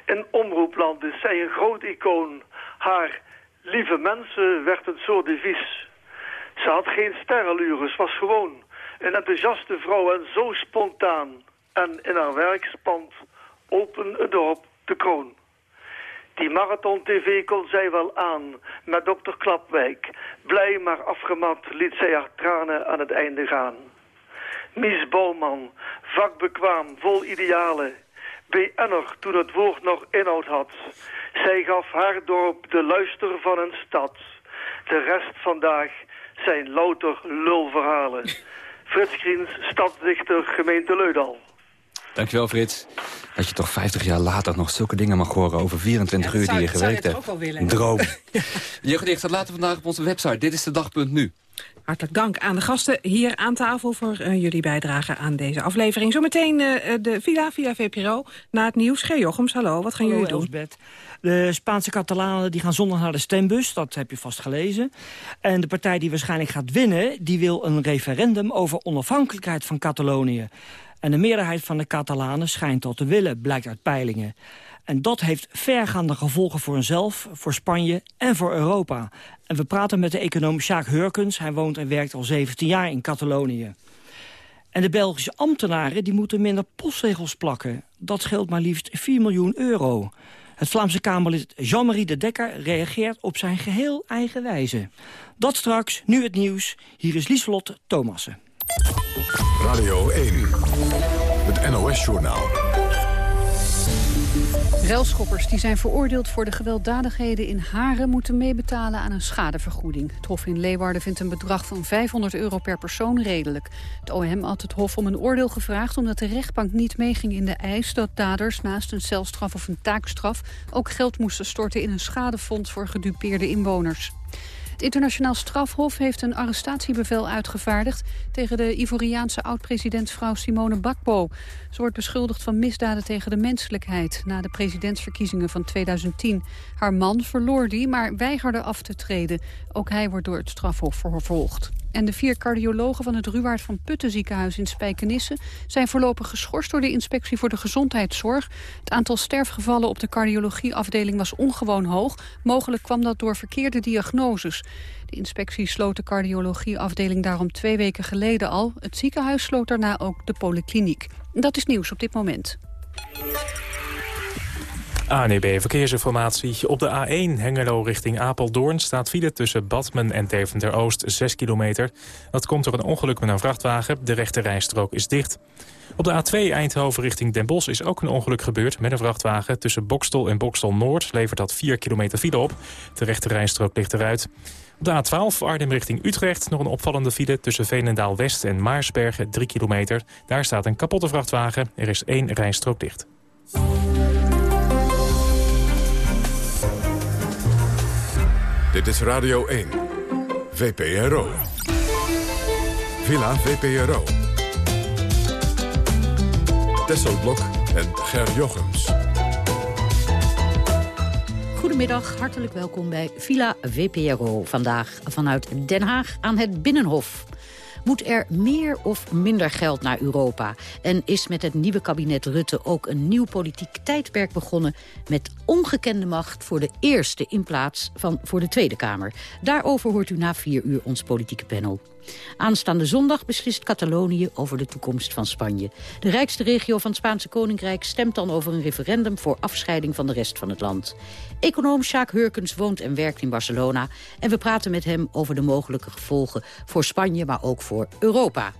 In omroepland is zij een groot icoon. Haar lieve mensen werd een soort devies. Ze had geen sterrenlures, was gewoon een enthousiaste vrouw en zo spontaan. En in haar werk spant open het dorp de kroon. Die marathon-tv kon zij wel aan, met dokter Klapwijk. Blij maar afgemat liet zij haar tranen aan het einde gaan. Mies Bouwman, vakbekwaam, vol idealen. BN'er toen het woord nog inhoud had. Zij gaf haar dorp de luister van een stad. De rest vandaag zijn louter lulverhalen. Frits Kriens, stadsdichter, gemeente Leudal. Dankjewel Frits. Dat je toch 50 jaar later nog zulke dingen mag horen over 24 uur die je gewerkt hebt. ook wel willen. Droom. je gedicht staat later vandaag op onze website. Dit is de dag.nu. Hartelijk dank aan de gasten hier aan tafel voor uh, jullie bijdrage aan deze aflevering. Zometeen uh, de Villa, Villa VPRO, na het nieuws. G. Jochems, hallo, wat gaan hallo, jullie doen? Elsbeth. De Spaanse Catalanen die gaan zondag naar de stembus, dat heb je vast gelezen. En de partij die waarschijnlijk gaat winnen, die wil een referendum over onafhankelijkheid van Catalonië. En de meerderheid van de Catalanen schijnt dat te willen, blijkt uit peilingen. En dat heeft vergaande gevolgen voor henzelf, voor Spanje en voor Europa. En we praten met de econoom Sjaak Hurkens. Hij woont en werkt al 17 jaar in Catalonië. En de Belgische ambtenaren die moeten minder postregels plakken. Dat scheelt maar liefst 4 miljoen euro. Het Vlaamse Kamerlid Jean-Marie de Dekker reageert op zijn geheel eigen wijze. Dat straks, nu het nieuws. Hier is Lieslot Thomassen. Radio 1, het NOS-journaal. Relschoppers die zijn veroordeeld voor de gewelddadigheden in Haren... moeten meebetalen aan een schadevergoeding. Het Hof in Leeuwarden vindt een bedrag van 500 euro per persoon redelijk. Het OM had het Hof om een oordeel gevraagd... omdat de rechtbank niet meeging in de eis dat daders... naast een celstraf of een taakstraf... ook geld moesten storten in een schadefonds voor gedupeerde inwoners. Het internationaal strafhof heeft een arrestatiebevel uitgevaardigd... tegen de Ivoriaanse oud-president vrouw Simone Bakbo. Ze wordt beschuldigd van misdaden tegen de menselijkheid... na de presidentsverkiezingen van 2010. Haar man verloor die, maar weigerde af te treden. Ook hij wordt door het strafhof vervolgd. En de vier cardiologen van het Ruwaard van Putten ziekenhuis in Spijkenisse... zijn voorlopig geschorst door de Inspectie voor de Gezondheidszorg. Het aantal sterfgevallen op de cardiologieafdeling was ongewoon hoog. Mogelijk kwam dat door verkeerde diagnoses. De inspectie sloot de cardiologieafdeling daarom twee weken geleden al. Het ziekenhuis sloot daarna ook de polykliniek. Dat is nieuws op dit moment. ANEB Verkeersinformatie. Op de A1 Hengelo richting Apeldoorn staat file tussen Badmen en Deventer-Oost 6 kilometer. Dat komt door een ongeluk met een vrachtwagen. De rechte rijstrook is dicht. Op de A2 Eindhoven richting Den Bosch is ook een ongeluk gebeurd met een vrachtwagen. Tussen Bokstel en Bokstel Noord levert dat 4 kilometer file op. De rechte rijstrook ligt eruit. Op de A12 Arnhem richting Utrecht nog een opvallende file tussen Veenendaal West en Maarsbergen 3 kilometer. Daar staat een kapotte vrachtwagen. Er is één rijstrook dicht. Dit is Radio 1. VPRO. Villa VPRO. Tesselblok en Ger Jochems. Goedemiddag, hartelijk welkom bij Villa VPRO. Vandaag vanuit Den Haag aan het Binnenhof. Moet er meer of minder geld naar Europa? En is met het nieuwe kabinet Rutte ook een nieuw politiek tijdperk begonnen... met ongekende macht voor de Eerste in plaats van voor de Tweede Kamer? Daarover hoort u na vier uur ons politieke panel. Aanstaande zondag beslist Catalonië over de toekomst van Spanje. De rijkste regio van het Spaanse Koninkrijk stemt dan over een referendum... voor afscheiding van de rest van het land. Econoom Sjaak Hurkens woont en werkt in Barcelona... en we praten met hem over de mogelijke gevolgen voor Spanje... maar ook voor Europa.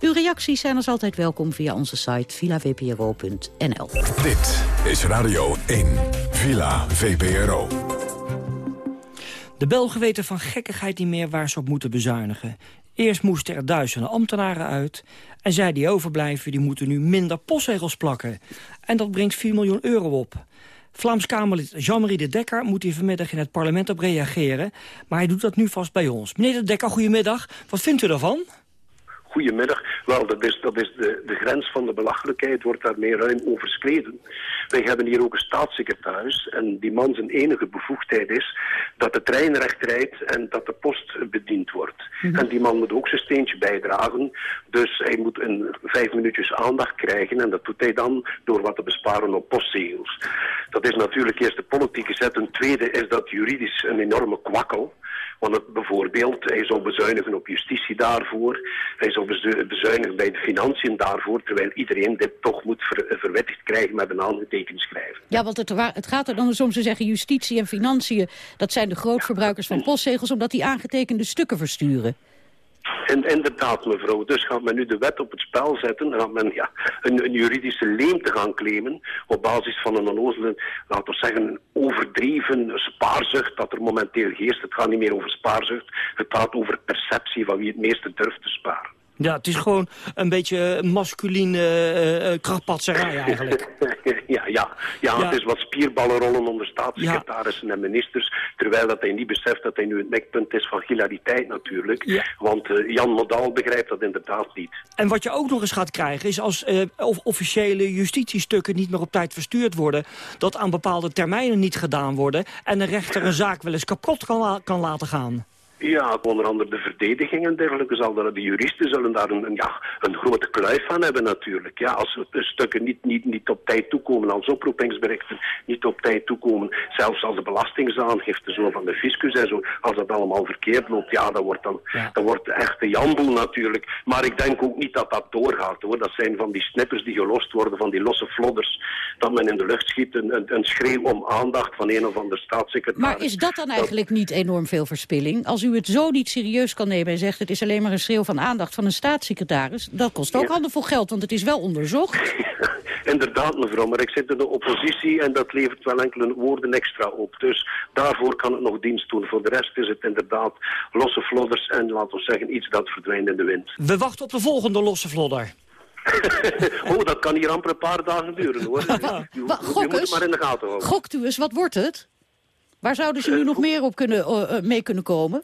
Uw reacties zijn als altijd welkom via onze site villavpro.nl. Dit is Radio 1, Villa VPRO. De Belgen weten van gekkigheid niet meer waar ze op moeten bezuinigen. Eerst moesten er duizenden ambtenaren uit. En zij die overblijven, die moeten nu minder postregels plakken. En dat brengt 4 miljoen euro op. Vlaams Kamerlid Jean-Marie de Dekker moet hier vanmiddag in het parlement op reageren. Maar hij doet dat nu vast bij ons. Meneer de Dekker, goedemiddag. Wat vindt u daarvan? Goedemiddag. Wel, dat is, dat is de, de grens van de belachelijkheid wordt daarmee ruim overschreden. Wij hebben hier ook een staatssecretaris en die man zijn enige bevoegdheid is dat de trein recht rijdt en dat de post bediend wordt. En die man moet ook zijn steentje bijdragen, dus hij moet een vijf minuutjes aandacht krijgen en dat doet hij dan door wat te besparen op postzegels. Dat is natuurlijk eerst de politieke zet. Een tweede is dat juridisch een enorme kwakkel. Want het, bijvoorbeeld, hij zou bezuinigen op justitie daarvoor. Hij zou bezuinigen bij de financiën daarvoor. Terwijl iedereen dit toch moet ver, verwettigd krijgen met een aangetekend schrijven. Ja, want het, het gaat er dan soms te zeggen justitie en financiën. Dat zijn de grootverbruikers van postzegels omdat die aangetekende stukken versturen. En, inderdaad, mevrouw. Dus gaat men nu de wet op het spel zetten. Dan gaat men ja, een, een juridische leemte gaan claimen. Op basis van een onnozele, laten we zeggen, overdreven spaarzucht. Dat er momenteel heerst. Het gaat niet meer over spaarzucht. Het gaat over perceptie van wie het meeste durft te sparen. Ja, het is gewoon een beetje masculine uh, krachtpatserij eigenlijk. Ja, ja, ja, het is wat spierballen rollen onder staatssecretarissen en ministers. Terwijl dat hij niet beseft dat hij nu het nekpunt is van hilariteit natuurlijk. Want uh, Jan Modaal begrijpt dat inderdaad niet. En wat je ook nog eens gaat krijgen is als uh, officiële justitiestukken niet meer op tijd verstuurd worden... dat aan bepaalde termijnen niet gedaan worden... en de rechter een zaak wel eens kapot kan, kan laten gaan. Ja, onder andere de verdediging en dergelijke. Zal dat, de juristen zullen daar een, ja, een grote kluif van hebben natuurlijk. Ja, als stukken niet, niet, niet op tijd toekomen, als oproepingsberichten niet op tijd toekomen, zelfs als de belastingsaangifte zo van de fiscus en zo, als dat allemaal verkeerd loopt, ja, dat wordt dan, ja. dat wordt echt de jamboel natuurlijk. Maar ik denk ook niet dat dat doorgaat hoor. Dat zijn van die snippers die gelost worden, van die losse flodders, dat men in de lucht schiet, een, een, een schreeuw om aandacht van een of ander staatssecretaris. Maar is dat dan eigenlijk niet enorm veel verspilling? Als u u het zo niet serieus kan nemen en zegt... het is alleen maar een schreeuw van aandacht van een staatssecretaris... dat kost ook ja. handenvol geld, want het is wel onderzocht. Inderdaad, mevrouw, maar ik zit in de oppositie... en dat levert wel enkele woorden extra op. Dus daarvoor kan het nog dienst doen. Voor de rest is het inderdaad losse vlodders... en laten we zeggen iets dat verdwijnt in de wind. We wachten op de volgende losse vlodder. oh, dat kan hier amper een paar dagen duren, hoor. je, je moet het maar in de gaten houden. Gokt u eens, wat wordt het? Waar zouden ze nu uh, nog meer op kunnen, uh, mee kunnen komen?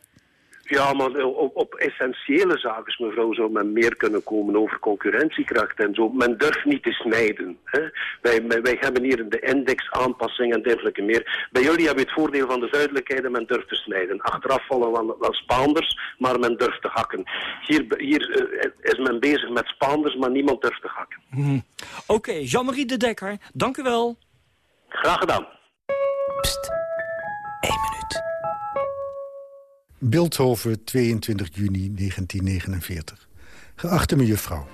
Ja, maar op, op, essentiële zaken, mevrouw, zou men meer kunnen komen over concurrentiekracht en zo. Men durft niet te snijden. Hè? Wij, wij, wij, hebben hier de indexaanpassing en dergelijke meer. Bij jullie hebben we het voordeel van de zuidelijkheid en men durft te snijden. Achteraf vallen wel, wel Spaanders, maar men durft te hakken. Hier, hier uh, is men bezig met Spaanders, maar niemand durft te hakken. Hmm. Oké, okay, Jean-Marie de Dekker, dank u wel. Graag gedaan. Pst, één minuut. Beeldhoven, 22 juni 1949. Geachte mejuffrouw.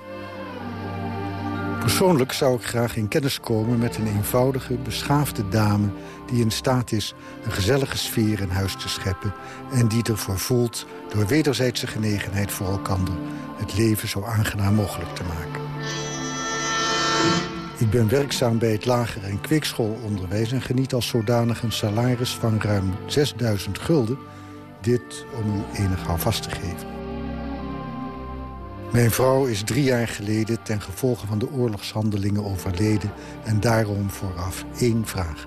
Persoonlijk zou ik graag in kennis komen met een eenvoudige, beschaafde dame... die in staat is een gezellige sfeer in huis te scheppen... en die ervoor voelt door wederzijdse genegenheid voor elkander... het leven zo aangenaam mogelijk te maken. Ik ben werkzaam bij het lager- en kweekschoolonderwijs... en geniet als zodanig een salaris van ruim 6000 gulden dit om u enig houvast te geven. Mijn vrouw is drie jaar geleden ten gevolge van de oorlogshandelingen overleden... en daarom vooraf één vraag.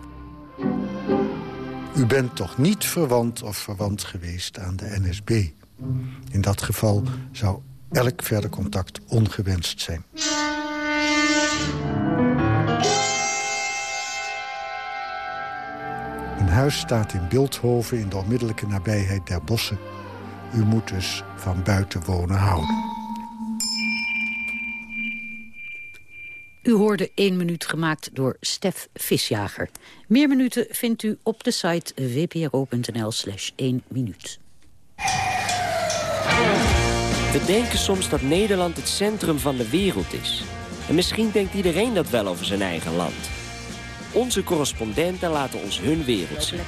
U bent toch niet verwant of verwant geweest aan de NSB? In dat geval zou elk verder contact ongewenst zijn. Huis staat in Beeldhoven in de onmiddellijke nabijheid der bossen. U moet dus van buiten wonen houden. U hoorde één minuut gemaakt door Stef Visjager. Meer minuten vindt u op de site wpro.nl slash 1 minuut. We denken soms dat Nederland het centrum van de wereld is. En misschien denkt iedereen dat wel over zijn eigen land. Onze correspondenten laten ons hun wereld zien.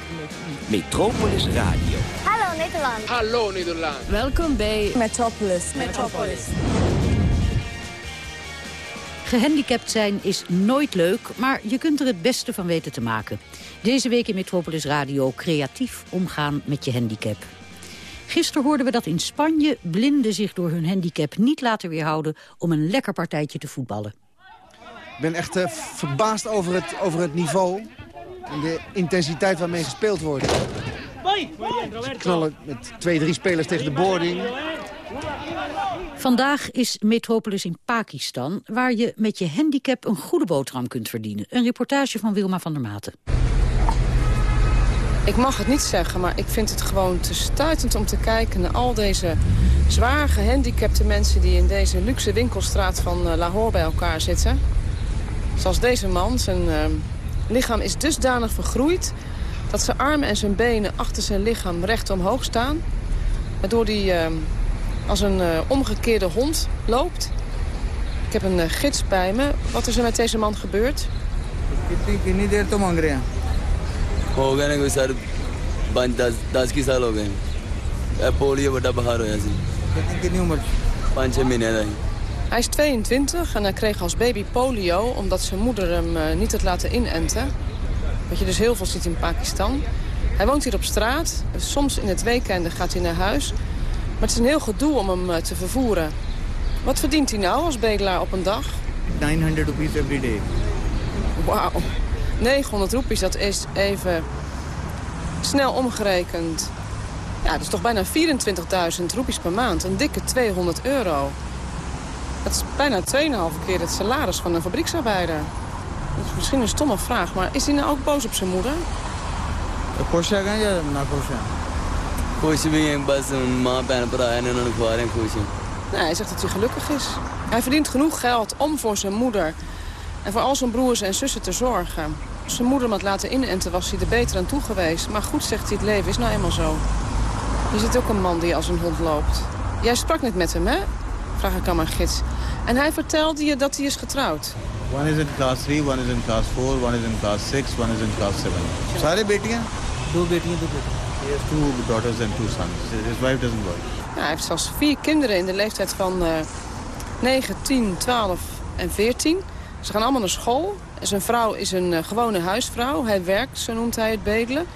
Metropolis Radio. Hallo Nederland. Hallo Nederland. Welkom bij Metropolis. Metropolis. Gehandicapt zijn is nooit leuk, maar je kunt er het beste van weten te maken. Deze week in Metropolis Radio creatief omgaan met je handicap. Gisteren hoorden we dat in Spanje blinden zich door hun handicap niet laten weerhouden om een lekker partijtje te voetballen. Ik ben echt uh, verbaasd over het, over het niveau en de intensiteit waarmee gespeeld wordt. Ze knallen met twee, drie spelers tegen de boarding. Vandaag is Metropolis in Pakistan, waar je met je handicap een goede boterham kunt verdienen. Een reportage van Wilma van der Maten. Ik mag het niet zeggen, maar ik vind het gewoon te stuitend om te kijken naar al deze zwaar gehandicapte mensen die in deze luxe winkelstraat van eh, Lahore bij elkaar zitten. Zoals deze man, zijn uh, lichaam is dusdanig vergroeid... dat zijn armen en zijn benen achter zijn lichaam recht omhoog staan. Waardoor hij uh, als een uh, omgekeerde hond loopt. Ik heb een gids bij me. Wat is er met deze man gebeurd? कितनी देर तो मांग रहे हैं हो गए ना कोई सर पाँच दस दस की साल हो गए पोलियो बड़ा बाहर होया सी कितनी उम्र पाँच छः महीने का hij is 22 en hij kreeg als baby polio omdat zijn moeder hem uh, niet had laten inenten. Wat je dus heel veel ziet in Pakistan. Hij woont hier op straat. Soms in het weekend gaat hij naar huis. Maar het is een heel gedoe om hem uh, te vervoeren. Wat verdient hij nou als bedelaar op een dag? 900 rupees every day. Wauw. 900 roepies, dat is even snel omgerekend. Ja, dat is toch bijna 24.000 roepies per maand. Een dikke 200 euro. Dat is bijna 2,5 keer het salaris van een fabrieksarbeider. Dat is misschien een stomme vraag, maar is hij nou ook boos op zijn moeder? खुश है या ना खुश है खुश भी हैं बस माँ भैन भरा हैं उन्होंने खुआ रहे हैं खुश हैं Nee, hij zegt dat hij gelukkig is. Hij verdient genoeg geld om voor zijn moeder en voor al zijn broers en zussen te zorgen. Als zijn moeder hem had laten inenten was hij er beter aan toe geweest. Maar goed, zegt hij, het leven is nou eenmaal zo. Je ziet ook een man die als een hond loopt. Jij sprak net met hem, hè? Vraag ik aan mijn gids. En hij vertelde je dat hij is getrouwd. One is in class 3, one is in class 4, one is in class 6, one is in class 7. Sare betiya? Doe betiya, doe betiya. He has two daughters and two sons. His wife doesn't work. Hij heeft zelfs vier kinderen in de leeftijd van uh, 9, 10, 12 en 14. Ze gaan allemaal naar school. Zijn vrouw is een uh, gewone huisvrouw. Hij werkt, zo noemt hij het bedelen.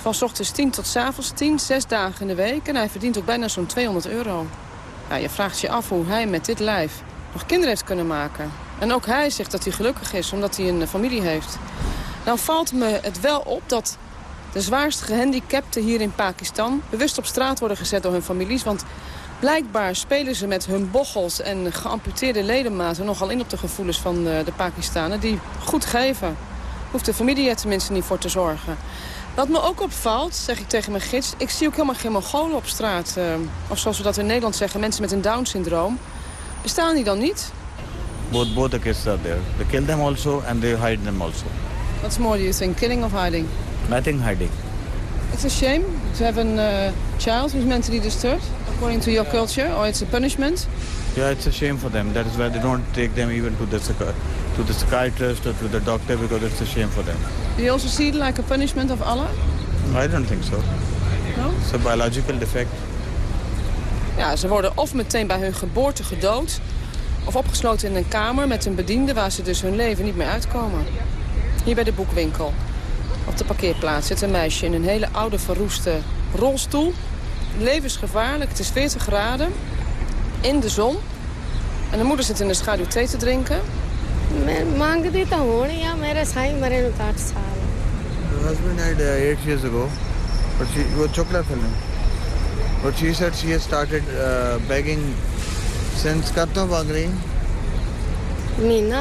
Van ochtends 10 tot s avonds 10, zes dagen in de week. En hij verdient ook bijna zo'n 200 euro. Ja, je vraagt je af hoe hij met dit lijf nog kinderen heeft kunnen maken. En ook hij zegt dat hij gelukkig is, omdat hij een familie heeft. Nou valt me het wel op dat de zwaarst gehandicapten hier in Pakistan... bewust op straat worden gezet door hun families. Want blijkbaar spelen ze met hun bochels en geamputeerde ledematen... nogal in op de gevoelens van de, de Pakistanen, die goed geven. Hoeft de familie er tenminste niet voor te zorgen. Wat me ook opvalt, zeg ik tegen mijn gids... ik zie ook helemaal geen Mongolen op straat. Uh, of zoals we dat in Nederland zeggen, mensen met een Down-syndroom. Bestaan die dan niet? Both, both the kids are there. They kill them also and they hide them also. What's more, do you think, killing of hiding? I think hiding. It's a shame to have a uh, child who's mentally disturbed, according to your culture, or it's a punishment? Yeah, it's a shame for them. That is why they don't take them even to the, to the psychiatrist or to the doctor because it's a shame for them. Do you also see it like a punishment of Allah? I don't think so. No? It's a biological defect. Ja, ze worden of meteen bij hun geboorte gedood... of opgesloten in een kamer met een bediende... waar ze dus hun leven niet meer uitkomen. Hier bij de boekwinkel. Op de parkeerplaats zit een meisje in een hele oude verroeste rolstoel. Levensgevaarlijk, het is 40 graden. In de zon. En de moeder zit in de schaduw thee te drinken. Ik dit te horen, ja, mijn saai in 8 jaar. Her husband had uh, 8 years ago, but she was chocolate. But she said she has started uh, begging since katno bagri. Niet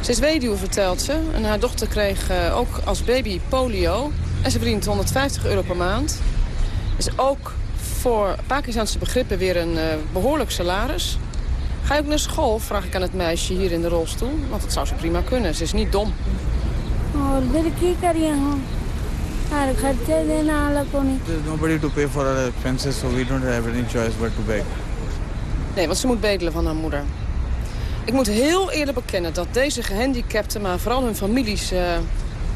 Ze is weduwe, vertelt ze. En haar dochter kreeg eh, ook als baby polio. En ze verdient 150 euro per maand. Is ook voor Pakistanse begrippen weer een eh, behoorlijk salaris. Ga je ook naar school, vraag ik aan het meisje hier in de rolstoel. Want dat zou ze prima kunnen. Ze is niet dom. Oh, our kharche de wala. There's nobody to pay for our expenses, so we don't have any choice but to beg. Nee, want ze moet bedelen van haar moeder. Ik moet heel eerlijk bekennen dat deze gehandicapten, maar vooral hun families... Eh,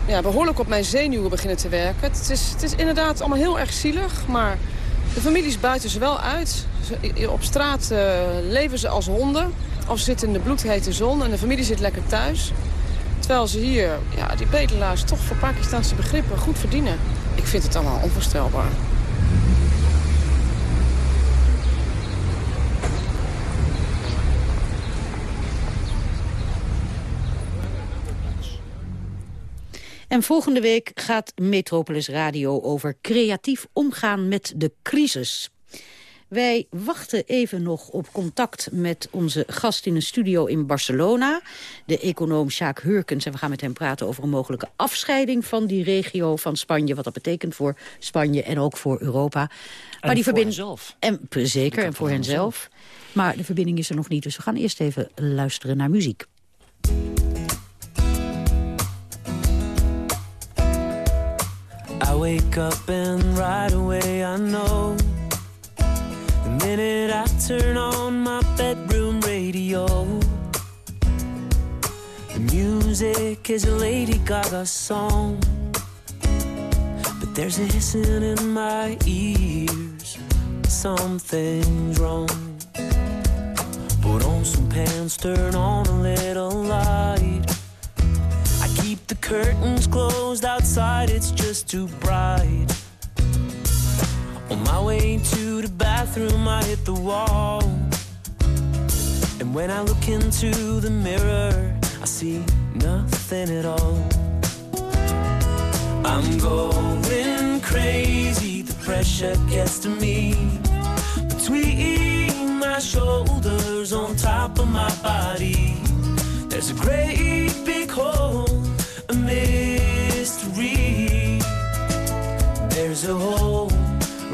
ja, behoorlijk op mijn zenuwen beginnen te werken. Het is, het is inderdaad allemaal heel erg zielig, maar de families buiten ze wel uit. Op straat eh, leven ze als honden of ze zitten in de bloedhete zon en de familie zit lekker thuis. Terwijl ze hier, ja, die bedelaars, toch voor Pakistanse begrippen goed verdienen. Ik vind het allemaal onvoorstelbaar. En volgende week gaat Metropolis Radio over creatief omgaan met de crisis. Wij wachten even nog op contact met onze gast in een studio in Barcelona. De econoom Sjaak Hurkens. En we gaan met hem praten over een mogelijke afscheiding van die regio van Spanje. Wat dat betekent voor Spanje en ook voor Europa. En maar die voor verbinding henzelf. En, zeker, en voor henzelf. Maar de verbinding is er nog niet, dus we gaan eerst even luisteren naar muziek. I wake up and right away I know minute I turn on my bedroom radio. The music is a Lady Gaga song But there's a hissing in my ears. Something's wrong. Put on some pants, turn on a little light. I keep the curtains closed outside, it's just too bright. On my way to the bathroom, I hit the wall. And when I look into the mirror, I see nothing at all. I'm going crazy, the pressure gets to me. Between my shoulders, on top of my body, there's a great big hole, a mystery. There's a hole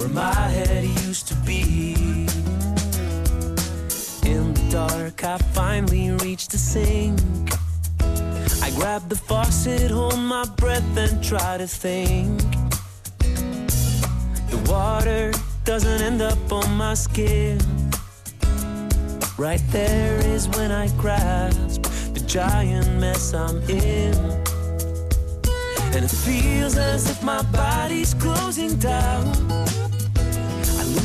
where my head used to be. In the dark, I finally reached the sink. I grab the faucet, hold my breath, and try to think. The water doesn't end up on my skin. Right there is when I grasp the giant mess I'm in. And it feels as if my body's closing down.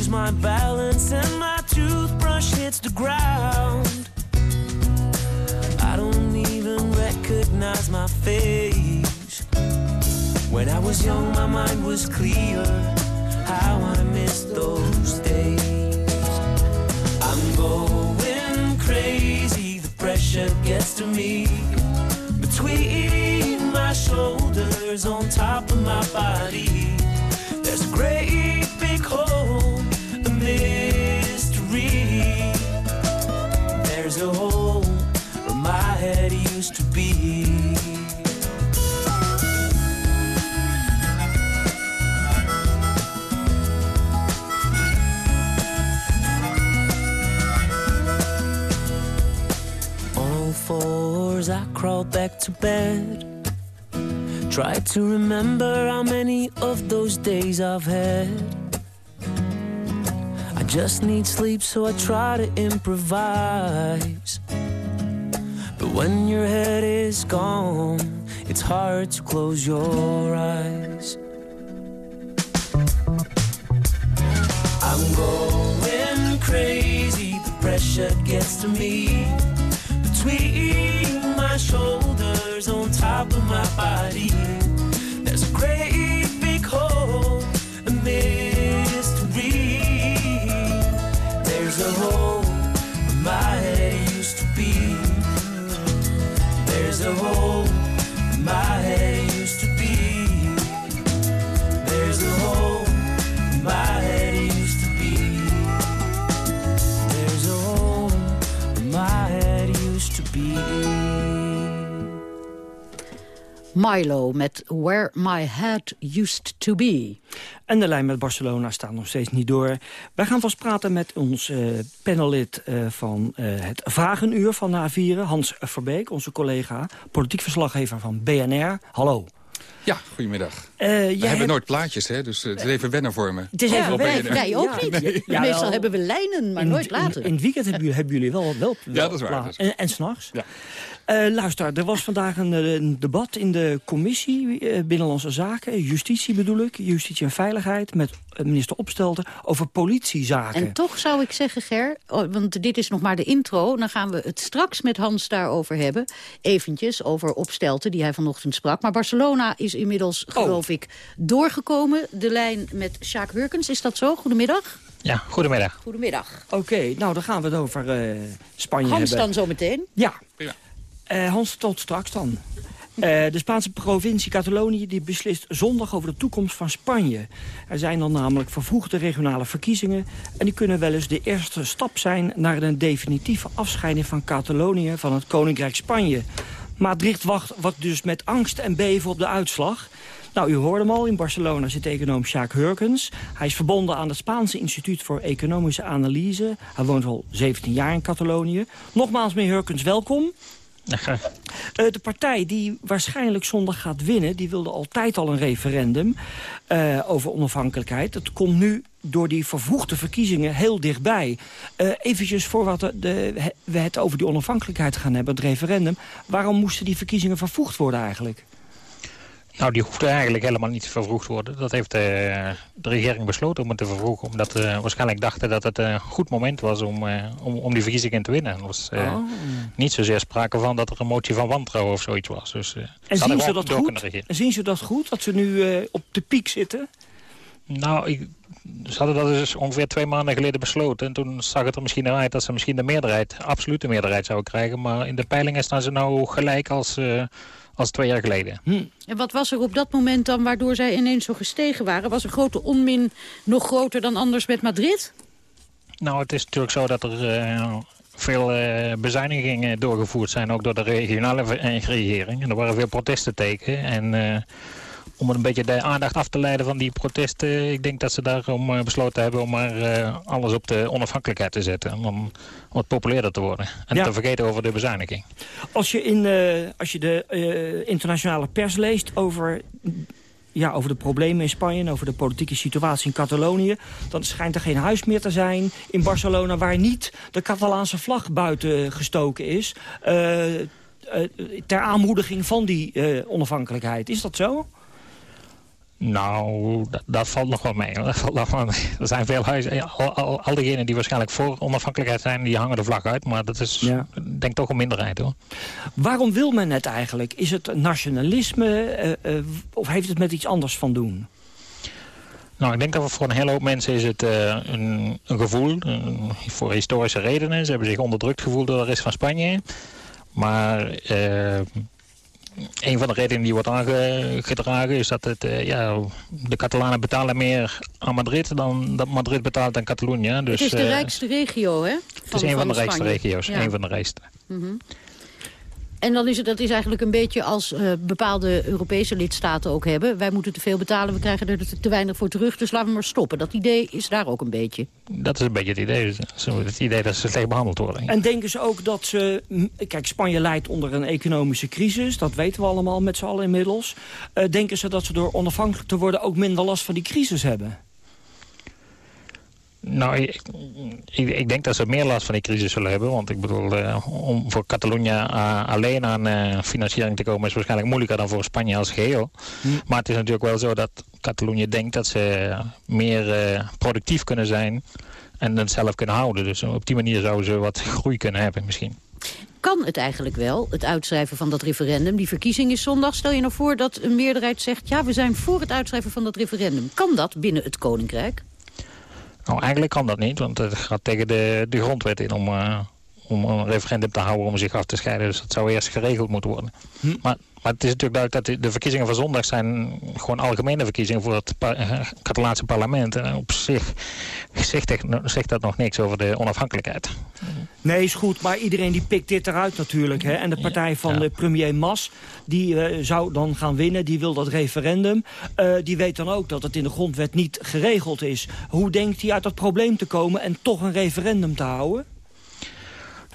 Lose my balance and my toothbrush hits the ground. I don't even recognize my face. When I was young, my mind was clear. How I miss those days. I'm going crazy, the pressure gets to me. Between my shoulders, on top of my body, there's a great be. All fours, I crawled back to bed. Try to remember how many of those days I've had. I just need sleep, so I try to improvise. When your head is gone, it's hard to close your eyes. I'm going crazy, the pressure gets to me. Between my shoulders, on top of my body, there's a great big hole, a mystery. There's a hole There's a hole where my head Milo met Where My Head Used To Be. En de lijn met Barcelona staat nog steeds niet door. Wij gaan vast praten met ons eh, panellid eh, van eh, het Vragenuur van na vieren. Hans Verbeek, onze collega, politiek verslaggever van BNR. Hallo. Ja, goedemiddag. Eh, We jij hebben hebt- nooit plaatjes, hè, dus het is even wennen voor me. Het is even. BNR. Wij ook niet. Nee. Meestal hebben we lijnen, maar in, nooit platen. In, in het weekend hebben jullie, hebben jullie wel, wel, Ja, wel dat is waar, platen. dat is waar. En, en s'nachts. Ja. Eh, luister, er was vandaag een, eh, een debat in de commissie eh, Binnenlandse Zaken, justitie bedoel ik, justitie en veiligheid, met minister Opstelten over politiezaken. En toch zou ik zeggen, Ger, oh, want dit is nog maar de intro... dan gaan we het straks met Hans daarover hebben. Eventjes over opstelten die hij vanochtend sprak. Maar Barcelona is inmiddels, Oh. geloof ik, doorgekomen. De lijn met Sjaak Hurkens, is dat zo? Goedemiddag. Ja, goedemiddag. Goedemiddag. Oké, nou dan gaan we het over eh, Spanje Hans hebben. dan zo meteen. Ja. Eh, Hans, tot straks dan. Eh, de Spaanse provincie Catalonië die beslist zondag over de toekomst van Spanje. Er zijn dan namelijk vervroegde regionale verkiezingen... en die kunnen wel eens de eerste stap zijn... naar een definitieve afscheiding van Catalonië van het Koninkrijk Spanje. Maastricht wacht wat dus met angst en beven op de uitslag... Nou, u hoorde hem al, in Barcelona zit econoom Sjaak Hurkens. Hij is verbonden aan het Spaanse Instituut voor Economische Analyse. Hij woont al 17 jaar in Catalonië. Nogmaals, meneer Hurkens, welkom. Eh, de partij die waarschijnlijk zondag gaat winnen... die wilde altijd al een referendum eh, over onafhankelijkheid. Het komt nu door die vervroegde verkiezingen heel dichtbij. Eh eventjes voor de, de, we het over die onafhankelijkheid gaan hebben, het referendum. Waarom moesten die verkiezingen vervroegd worden eigenlijk? Nou, die hoefde eigenlijk helemaal niet vervroegd te worden. Dat heeft eh, de regering besloten om het te vervroegen. Omdat ze waarschijnlijk dachten dat het een goed moment was om, eh, om, om die verkiezingen te winnen. Er was eh, Oh. niet zozeer sprake van dat er een motie van wantrouwen of zoiets was. Dus, eh, En zien ze dat goed? En zien ze dat goed, dat ze nu eh, op de piek zitten? Nou, ik, ze hadden dat dus ongeveer twee maanden geleden besloten. En toen zag het er misschien naar uit dat ze misschien de meerderheid, absolute meerderheid zouden krijgen. Maar in de peilingen staan ze nou gelijk als, uh, als twee jaar geleden. Hm. En wat was er op dat moment dan waardoor zij ineens zo gestegen waren? Was een grote onmin nog groter dan anders met Madrid? Nou, het is natuurlijk zo dat er uh, veel uh, bezuinigingen doorgevoerd zijn, ook door de regionale regering. En er waren veel protesten tegen. En om een beetje de aandacht af te leiden van die protesten. Ik denk dat ze daarom uh, besloten hebben om maar uh, alles op de onafhankelijkheid te zetten. Om wat populairder te worden. En te vergeten over de bezuiniging. Als je, in, uh, als je de internationale pers leest over ja, over de problemen in Spanje en over de politieke situatie in Catalonië... dan schijnt er geen huis meer te zijn in Barcelona... waar niet de Catalaanse vlag buiten gestoken is... Uh, ter aanmoediging van die onafhankelijkheid. Is dat zo? Nou, dat, dat, valt nog wel mee. Dat valt nog wel mee. Er zijn veel huizen. Al, al, al, diegenen die waarschijnlijk voor onafhankelijkheid zijn, die hangen de vlag uit. Maar dat is, ja. denk toch een minderheid hoor. Waarom wil men het eigenlijk? Is het nationalisme uh, uh, of heeft het met iets anders van doen? Nou, ik denk dat voor een hele hoop mensen is het uh, een, een, gevoel. voor historische redenen. Ze hebben zich onderdrukt gevoeld door de rest van Spanje. Maar een van de redenen die wordt aangedragen is dat het, uh, ja, de Catalanen betalen meer aan Madrid dan dat Madrid betaalt aan Catalonië. Dus, het is de uh, rijkste regio, hè? Van, het is een van, van de rijkste regio's, ja. een van de rijkste. Mm -hmm. En dan is het dat is eigenlijk een beetje als uh, bepaalde Europese lidstaten ook hebben. Wij moeten te veel betalen, we krijgen er te weinig voor terug, dus laten we maar stoppen. Dat idee is daar ook een beetje. Dat is een beetje het idee. Het idee dat ze slecht behandeld worden. En denken ze ook dat ze... Kijk, Spanje leidt onder een economische crisis. Dat weten we allemaal met z'n allen inmiddels. Uh, denken ze dat ze door onafhankelijk te worden ook minder last van die crisis hebben? Nou, ik, ik, ik, denk dat ze meer last van die crisis zullen hebben. Want ik bedoel, uh, om voor Catalonië uh, alleen aan uh, financiering te komen... is waarschijnlijk moeilijker dan voor Spanje als geheel. Hm. Maar het is natuurlijk wel zo dat Catalonië denkt dat ze meer productief kunnen zijn... en het zelf kunnen houden. Dus op die manier zouden ze wat groei kunnen hebben misschien. Kan het eigenlijk wel, het uitschrijven van dat referendum? Die verkiezing is zondag. Stel je nou voor dat een meerderheid zegt... ja, we zijn voor het uitschrijven van dat referendum. Kan dat binnen het Koninkrijk? Nou, eigenlijk kan dat niet, want het gaat tegen de, de grondwet in om, uh, om een referendum te houden om zich af te scheiden. Dus dat zou eerst geregeld moeten worden. Hm. Maar, maar het is natuurlijk duidelijk dat de, verkiezingen van zondag zijn gewoon algemene verkiezingen voor het uh, Catalaanse parlement. En op zich zegt, zegt, dat nog niks over de onafhankelijkheid. Nee, is goed, maar iedereen die pikt dit eruit natuurlijk. Hè? En de partij van ja. de premier Mas, die uh, zou dan gaan winnen, die wil dat referendum. Uh, die weet dan ook dat het in de grondwet niet geregeld is. Hoe denkt hij uit dat probleem te komen en toch een referendum te houden?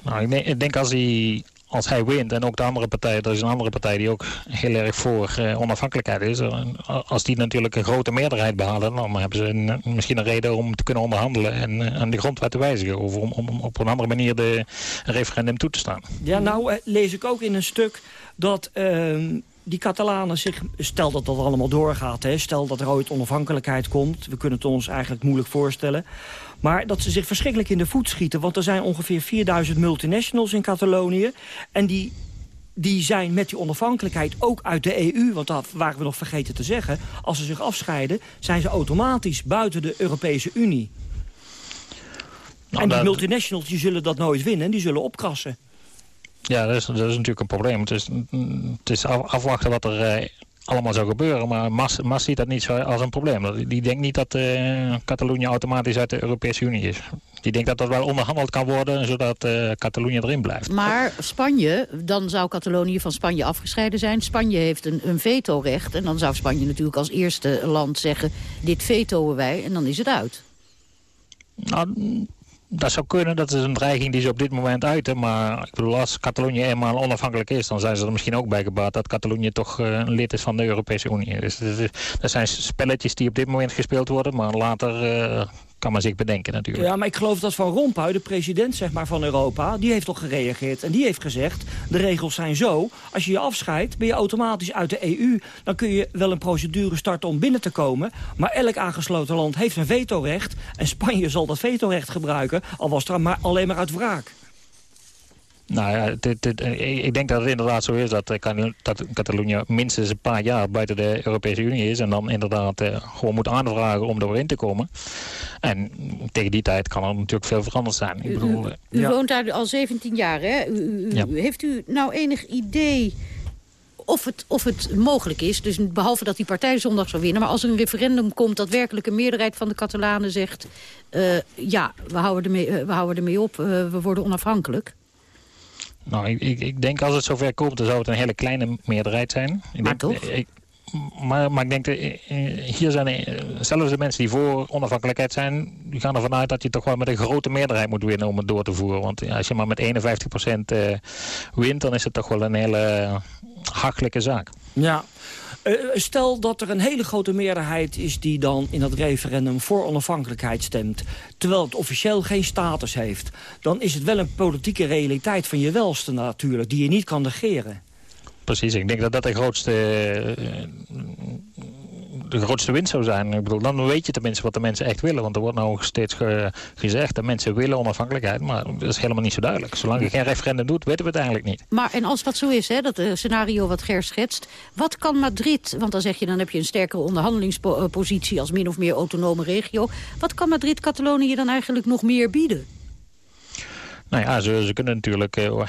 Nou, ik denk, ik denk als hij als hij wint en ook de andere partij, er is een andere partij die ook heel erg voor uh, onafhankelijkheid is. Als die natuurlijk een grote meerderheid behalen, dan hebben ze een, misschien een reden om te kunnen onderhandelen en uh, aan de grondwet te wijzigen. Of om, om, op een andere manier de referendum toe te staan. Ja, nou lees ik ook in een stuk dat ehm, die Catalanen zich, stel dat dat allemaal doorgaat, hè, stel dat er ooit onafhankelijkheid komt, we kunnen het ons eigenlijk moeilijk voorstellen, maar dat ze zich verschrikkelijk in de voet schieten, want er zijn ongeveer 4000 multinationals in Catalonië en die die zijn met die onafhankelijkheid ook uit de EU... want dat waren we nog vergeten te zeggen... als ze zich afscheiden, zijn ze automatisch buiten de Europese Unie. Nou, en die multinationals die zullen dat nooit winnen en die zullen opkrassen. Ja, dat is, dat is natuurlijk een probleem. Het is, het is afwachten wat er eh, allemaal zou gebeuren. Maar Mas, Mas ziet dat niet zo als een probleem. Die denkt niet dat uh, Catalonië automatisch uit de Europese Unie is. Die denkt dat dat wel onderhandeld kan worden, zodat uh, Catalonië erin blijft. Maar Spanje, dan zou Catalonië van Spanje afgescheiden zijn. Spanje heeft een, een vetorecht. En dan zou Spanje natuurlijk als eerste land zeggen... dit vetoen wij en dan is het uit. Nou, dat zou kunnen, dat is een dreiging die ze op dit moment uiten. Maar ik bedoel, als Catalonië eenmaal onafhankelijk is... dan zijn ze er misschien ook bij gebaat dat Catalonië toch uh, lid is van de Europese Unie. Dus dat zijn spelletjes die op dit moment gespeeld worden. Maar later uh, kan men zich bedenken natuurlijk. Ja, maar ik geloof dat Van Rompuy, de president zeg maar, van Europa... die heeft toch gereageerd en die heeft gezegd... de regels zijn zo, als je je afscheidt, ben je automatisch uit de EU. Dan kun je wel een procedure starten om binnen te komen... maar elk aangesloten land heeft een vetorecht... en Spanje zal dat vetorecht gebruiken, al was het maar alleen maar uit wraak. Nou ja, dit, dit, ik denk dat het inderdaad zo is dat, dat Catalonië minstens een paar jaar buiten de Europese Unie is. En dan inderdaad uh, gewoon moet aanvragen om erin te komen. En tegen die tijd kan er natuurlijk veel veranderd zijn. Ik bedoel, u, u, woont daar al 17 jaar, hè? U, Heeft u nou enig idee of het, of het mogelijk is, dus behalve dat die partij zondag zou winnen... maar als er een referendum komt dat werkelijk een meerderheid van de Catalanen zegt... Uh, ja, we houden ermee, uh, we houden ermee op, uh, we worden onafhankelijk... Nou, ik, ik, ik, denk als het zover komt, dan zou het een hele kleine meerderheid zijn. Ik maar denk, toch? Ik, maar, maar ik denk, dat, hier zijn zelfs de mensen die voor onafhankelijkheid zijn... die gaan ervan uit dat je toch wel met een grote meerderheid moet winnen om het door te voeren. Want als je maar met 51% wint, dan is het toch wel een hele hachelijke zaak. Ja. Uh, stel dat er een hele grote meerderheid is die dan in dat referendum voor onafhankelijkheid stemt. Terwijl het officieel geen status heeft. Dan is het wel een politieke realiteit van je welste natuurlijk, die je niet kan negeren. Precies, ik denk dat dat de grootste de grootste winst zou zijn. Ik bedoel, dan weet je tenminste wat de mensen echt willen. Want er wordt nou steeds gezegd dat mensen willen onafhankelijkheid. Maar dat is helemaal niet zo duidelijk. Zolang je geen referendum doet, weten we het eigenlijk niet. Maar en als dat zo is, hè, dat uh, scenario wat Ger schetst. Wat kan Madrid, want dan zeg je dan heb je een sterkere onderhandelingspositie als min of meer autonome regio. Wat kan Madrid Catalonië dan eigenlijk nog meer bieden? Nou ja, ze, ze kunnen natuurlijk uh,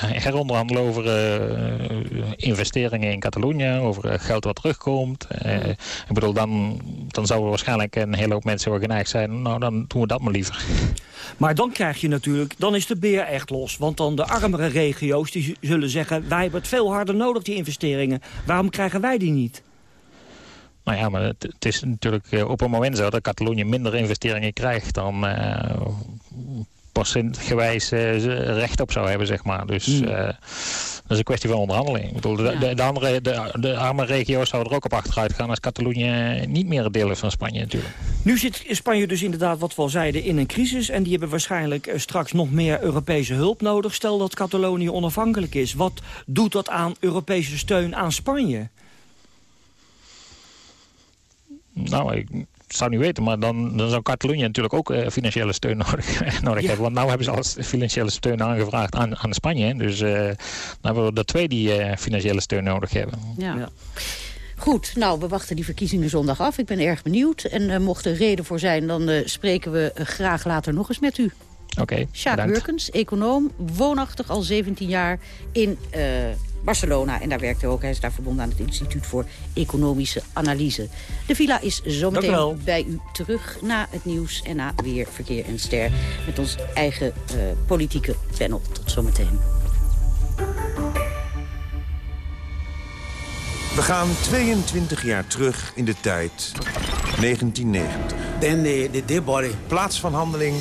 heronderhandelen over uh, investeringen in Catalonië, over geld wat terugkomt. ik bedoel, dan, dan zouden waarschijnlijk een hele hoop mensen wel geneigd zijn, nou dan doen we dat maar liever. Maar dan krijg je natuurlijk, dan is de beer echt los. Want dan de armere regio's die zullen zeggen, wij hebben het veel harder nodig, die investeringen. Waarom krijgen wij die niet? Nou ja, maar het, het is natuurlijk op een moment zo dat Catalonië minder investeringen krijgt dan procentgewijs recht op zou hebben, zeg maar. Dus mm. uh, dat is een kwestie van onderhandeling. Ik bedoel, de, de, de, andere, de, de arme regio's zouden er ook op achteruit gaan als Catalonië niet meer een deel is van Spanje natuurlijk. Nu zit Spanje dus inderdaad, wat we al zeiden, in een crisis. En die hebben waarschijnlijk uh, straks nog meer Europese hulp nodig. Stel dat Catalonië onafhankelijk is. Wat doet dat aan Europese steun aan Spanje? Nou, ik, zou niet weten, maar dan, dan zou Catalonië natuurlijk ook uh, financiële steun nodig, nodig ja. hebben. Want nu hebben ze al financiële steun aangevraagd aan, aan Spanje. Dus uh, dan hebben we er twee die uh, financiële steun nodig hebben. Ja. ja. Goed, nou, we wachten die verkiezingen zondag af. Ik ben erg benieuwd. En mocht er reden voor zijn, dan spreken we graag later nog eens met u. Oké, okay, Sjaak Hurkens, econoom, woonachtig al 17 jaar in Barcelona. En daar werkt hij ook. Hij is daar verbonden aan het Instituut voor Economische Analyse. De villa is zometeen bij u terug na het nieuws en na weer verkeer en ster. Met ons eigen uh, politieke panel. Tot zometeen. We gaan 22 jaar terug in de tijd. 1990. Then the, the body. Plaats van handeling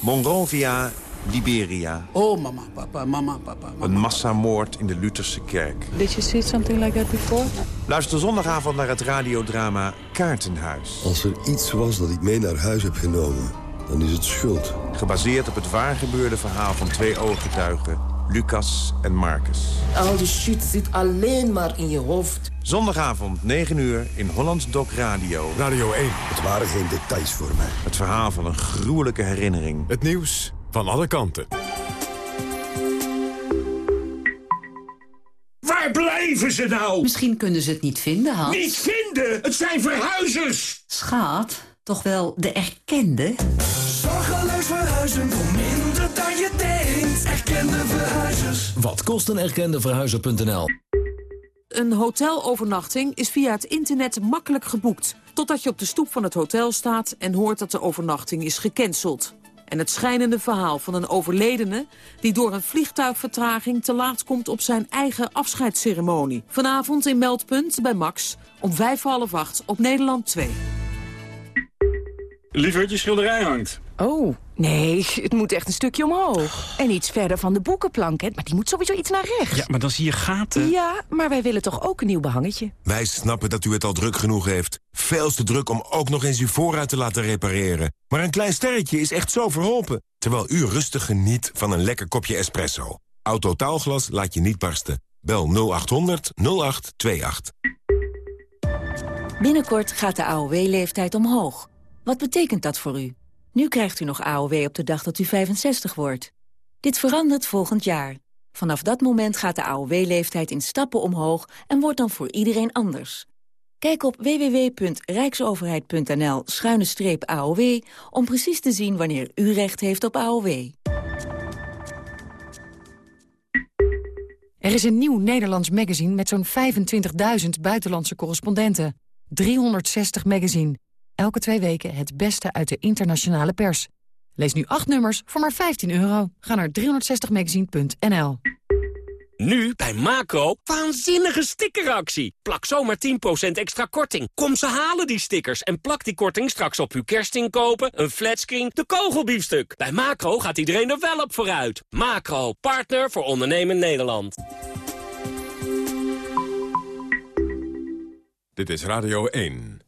Monrovia, Liberia. Oh, mama, papa, mama, papa. Mama. Een massamoord in de Lutherse kerk. Did you see something like that before? Luister zondagavond naar het radiodrama Kaartenhuis. Als er iets was dat ik mee naar huis heb genomen, dan is het schuld. Gebaseerd op het waargebeurde verhaal van twee ooggetuigen, Lucas en Marcus. Al die shit zit alleen maar in je hoofd. Zondagavond, 9 uur, in Hollands Dok Radio. Radio 1. Het waren geen details voor mij. Het verhaal van een gruwelijke herinnering. Het nieuws van alle kanten. Waar blijven ze nou? Misschien kunnen ze het niet vinden, Hans. Niet vinden? Het zijn verhuizers! Schaat, toch wel de erkende? Zorgeloos verhuizen voor minder dan je denkt. Erkende verhuizers. Wat kost een erkende verhuizer.nl? Een hotelovernachting is via het internet makkelijk geboekt. Totdat je op de stoep van het hotel staat en hoort dat de overnachting is gecanceld. En het schijnende verhaal van een overledene... die door een vliegtuigvertraging te laat komt op zijn eigen afscheidsceremonie. Vanavond in Meldpunt bij Max om vijf half acht op Nederland 2. Lieverd, je schilderij hangt. Oh, nee, het moet echt een stukje omhoog. En iets verder van de boekenplank, hè? maar die moet sowieso iets naar rechts. Ja, maar dan zie je gaten. Ja, maar wij willen toch ook een nieuw behangetje? Wij snappen dat u het al druk genoeg heeft. Veel te druk om ook nog eens uw voorruit te laten repareren. Maar een klein sterretje is echt zo verholpen. Terwijl u rustig geniet van een lekker kopje espresso. Autotaalglas laat je niet barsten. Bel 0800 0828. Binnenkort gaat de AOW-leeftijd omhoog. Wat betekent dat voor u? Nu krijgt u nog AOW op de dag dat u 65 wordt. Dit verandert volgend jaar. Vanaf dat moment gaat de AOW-leeftijd in stappen omhoog en wordt dan voor iedereen anders. Kijk op www.rijksoverheid.nl-aow om precies te zien wanneer u recht heeft op AOW. Er is een nieuw Nederlands magazine met zo'n 25.000 buitenlandse correspondenten. 360 magazine. Elke twee weken het beste uit de internationale pers. Lees nu acht nummers voor maar 15 euro. Ga naar 360magazine.nl. Nu bij Macro, waanzinnige stickeractie. Plak zomaar 10% extra korting. Kom ze halen die stickers en plak die korting straks op uw kerstinkopen, een flatscreen, de kogelbiefstuk. Bij Macro gaat iedereen er wel op vooruit. Macro, partner voor ondernemen Nederland. Dit is Radio 1.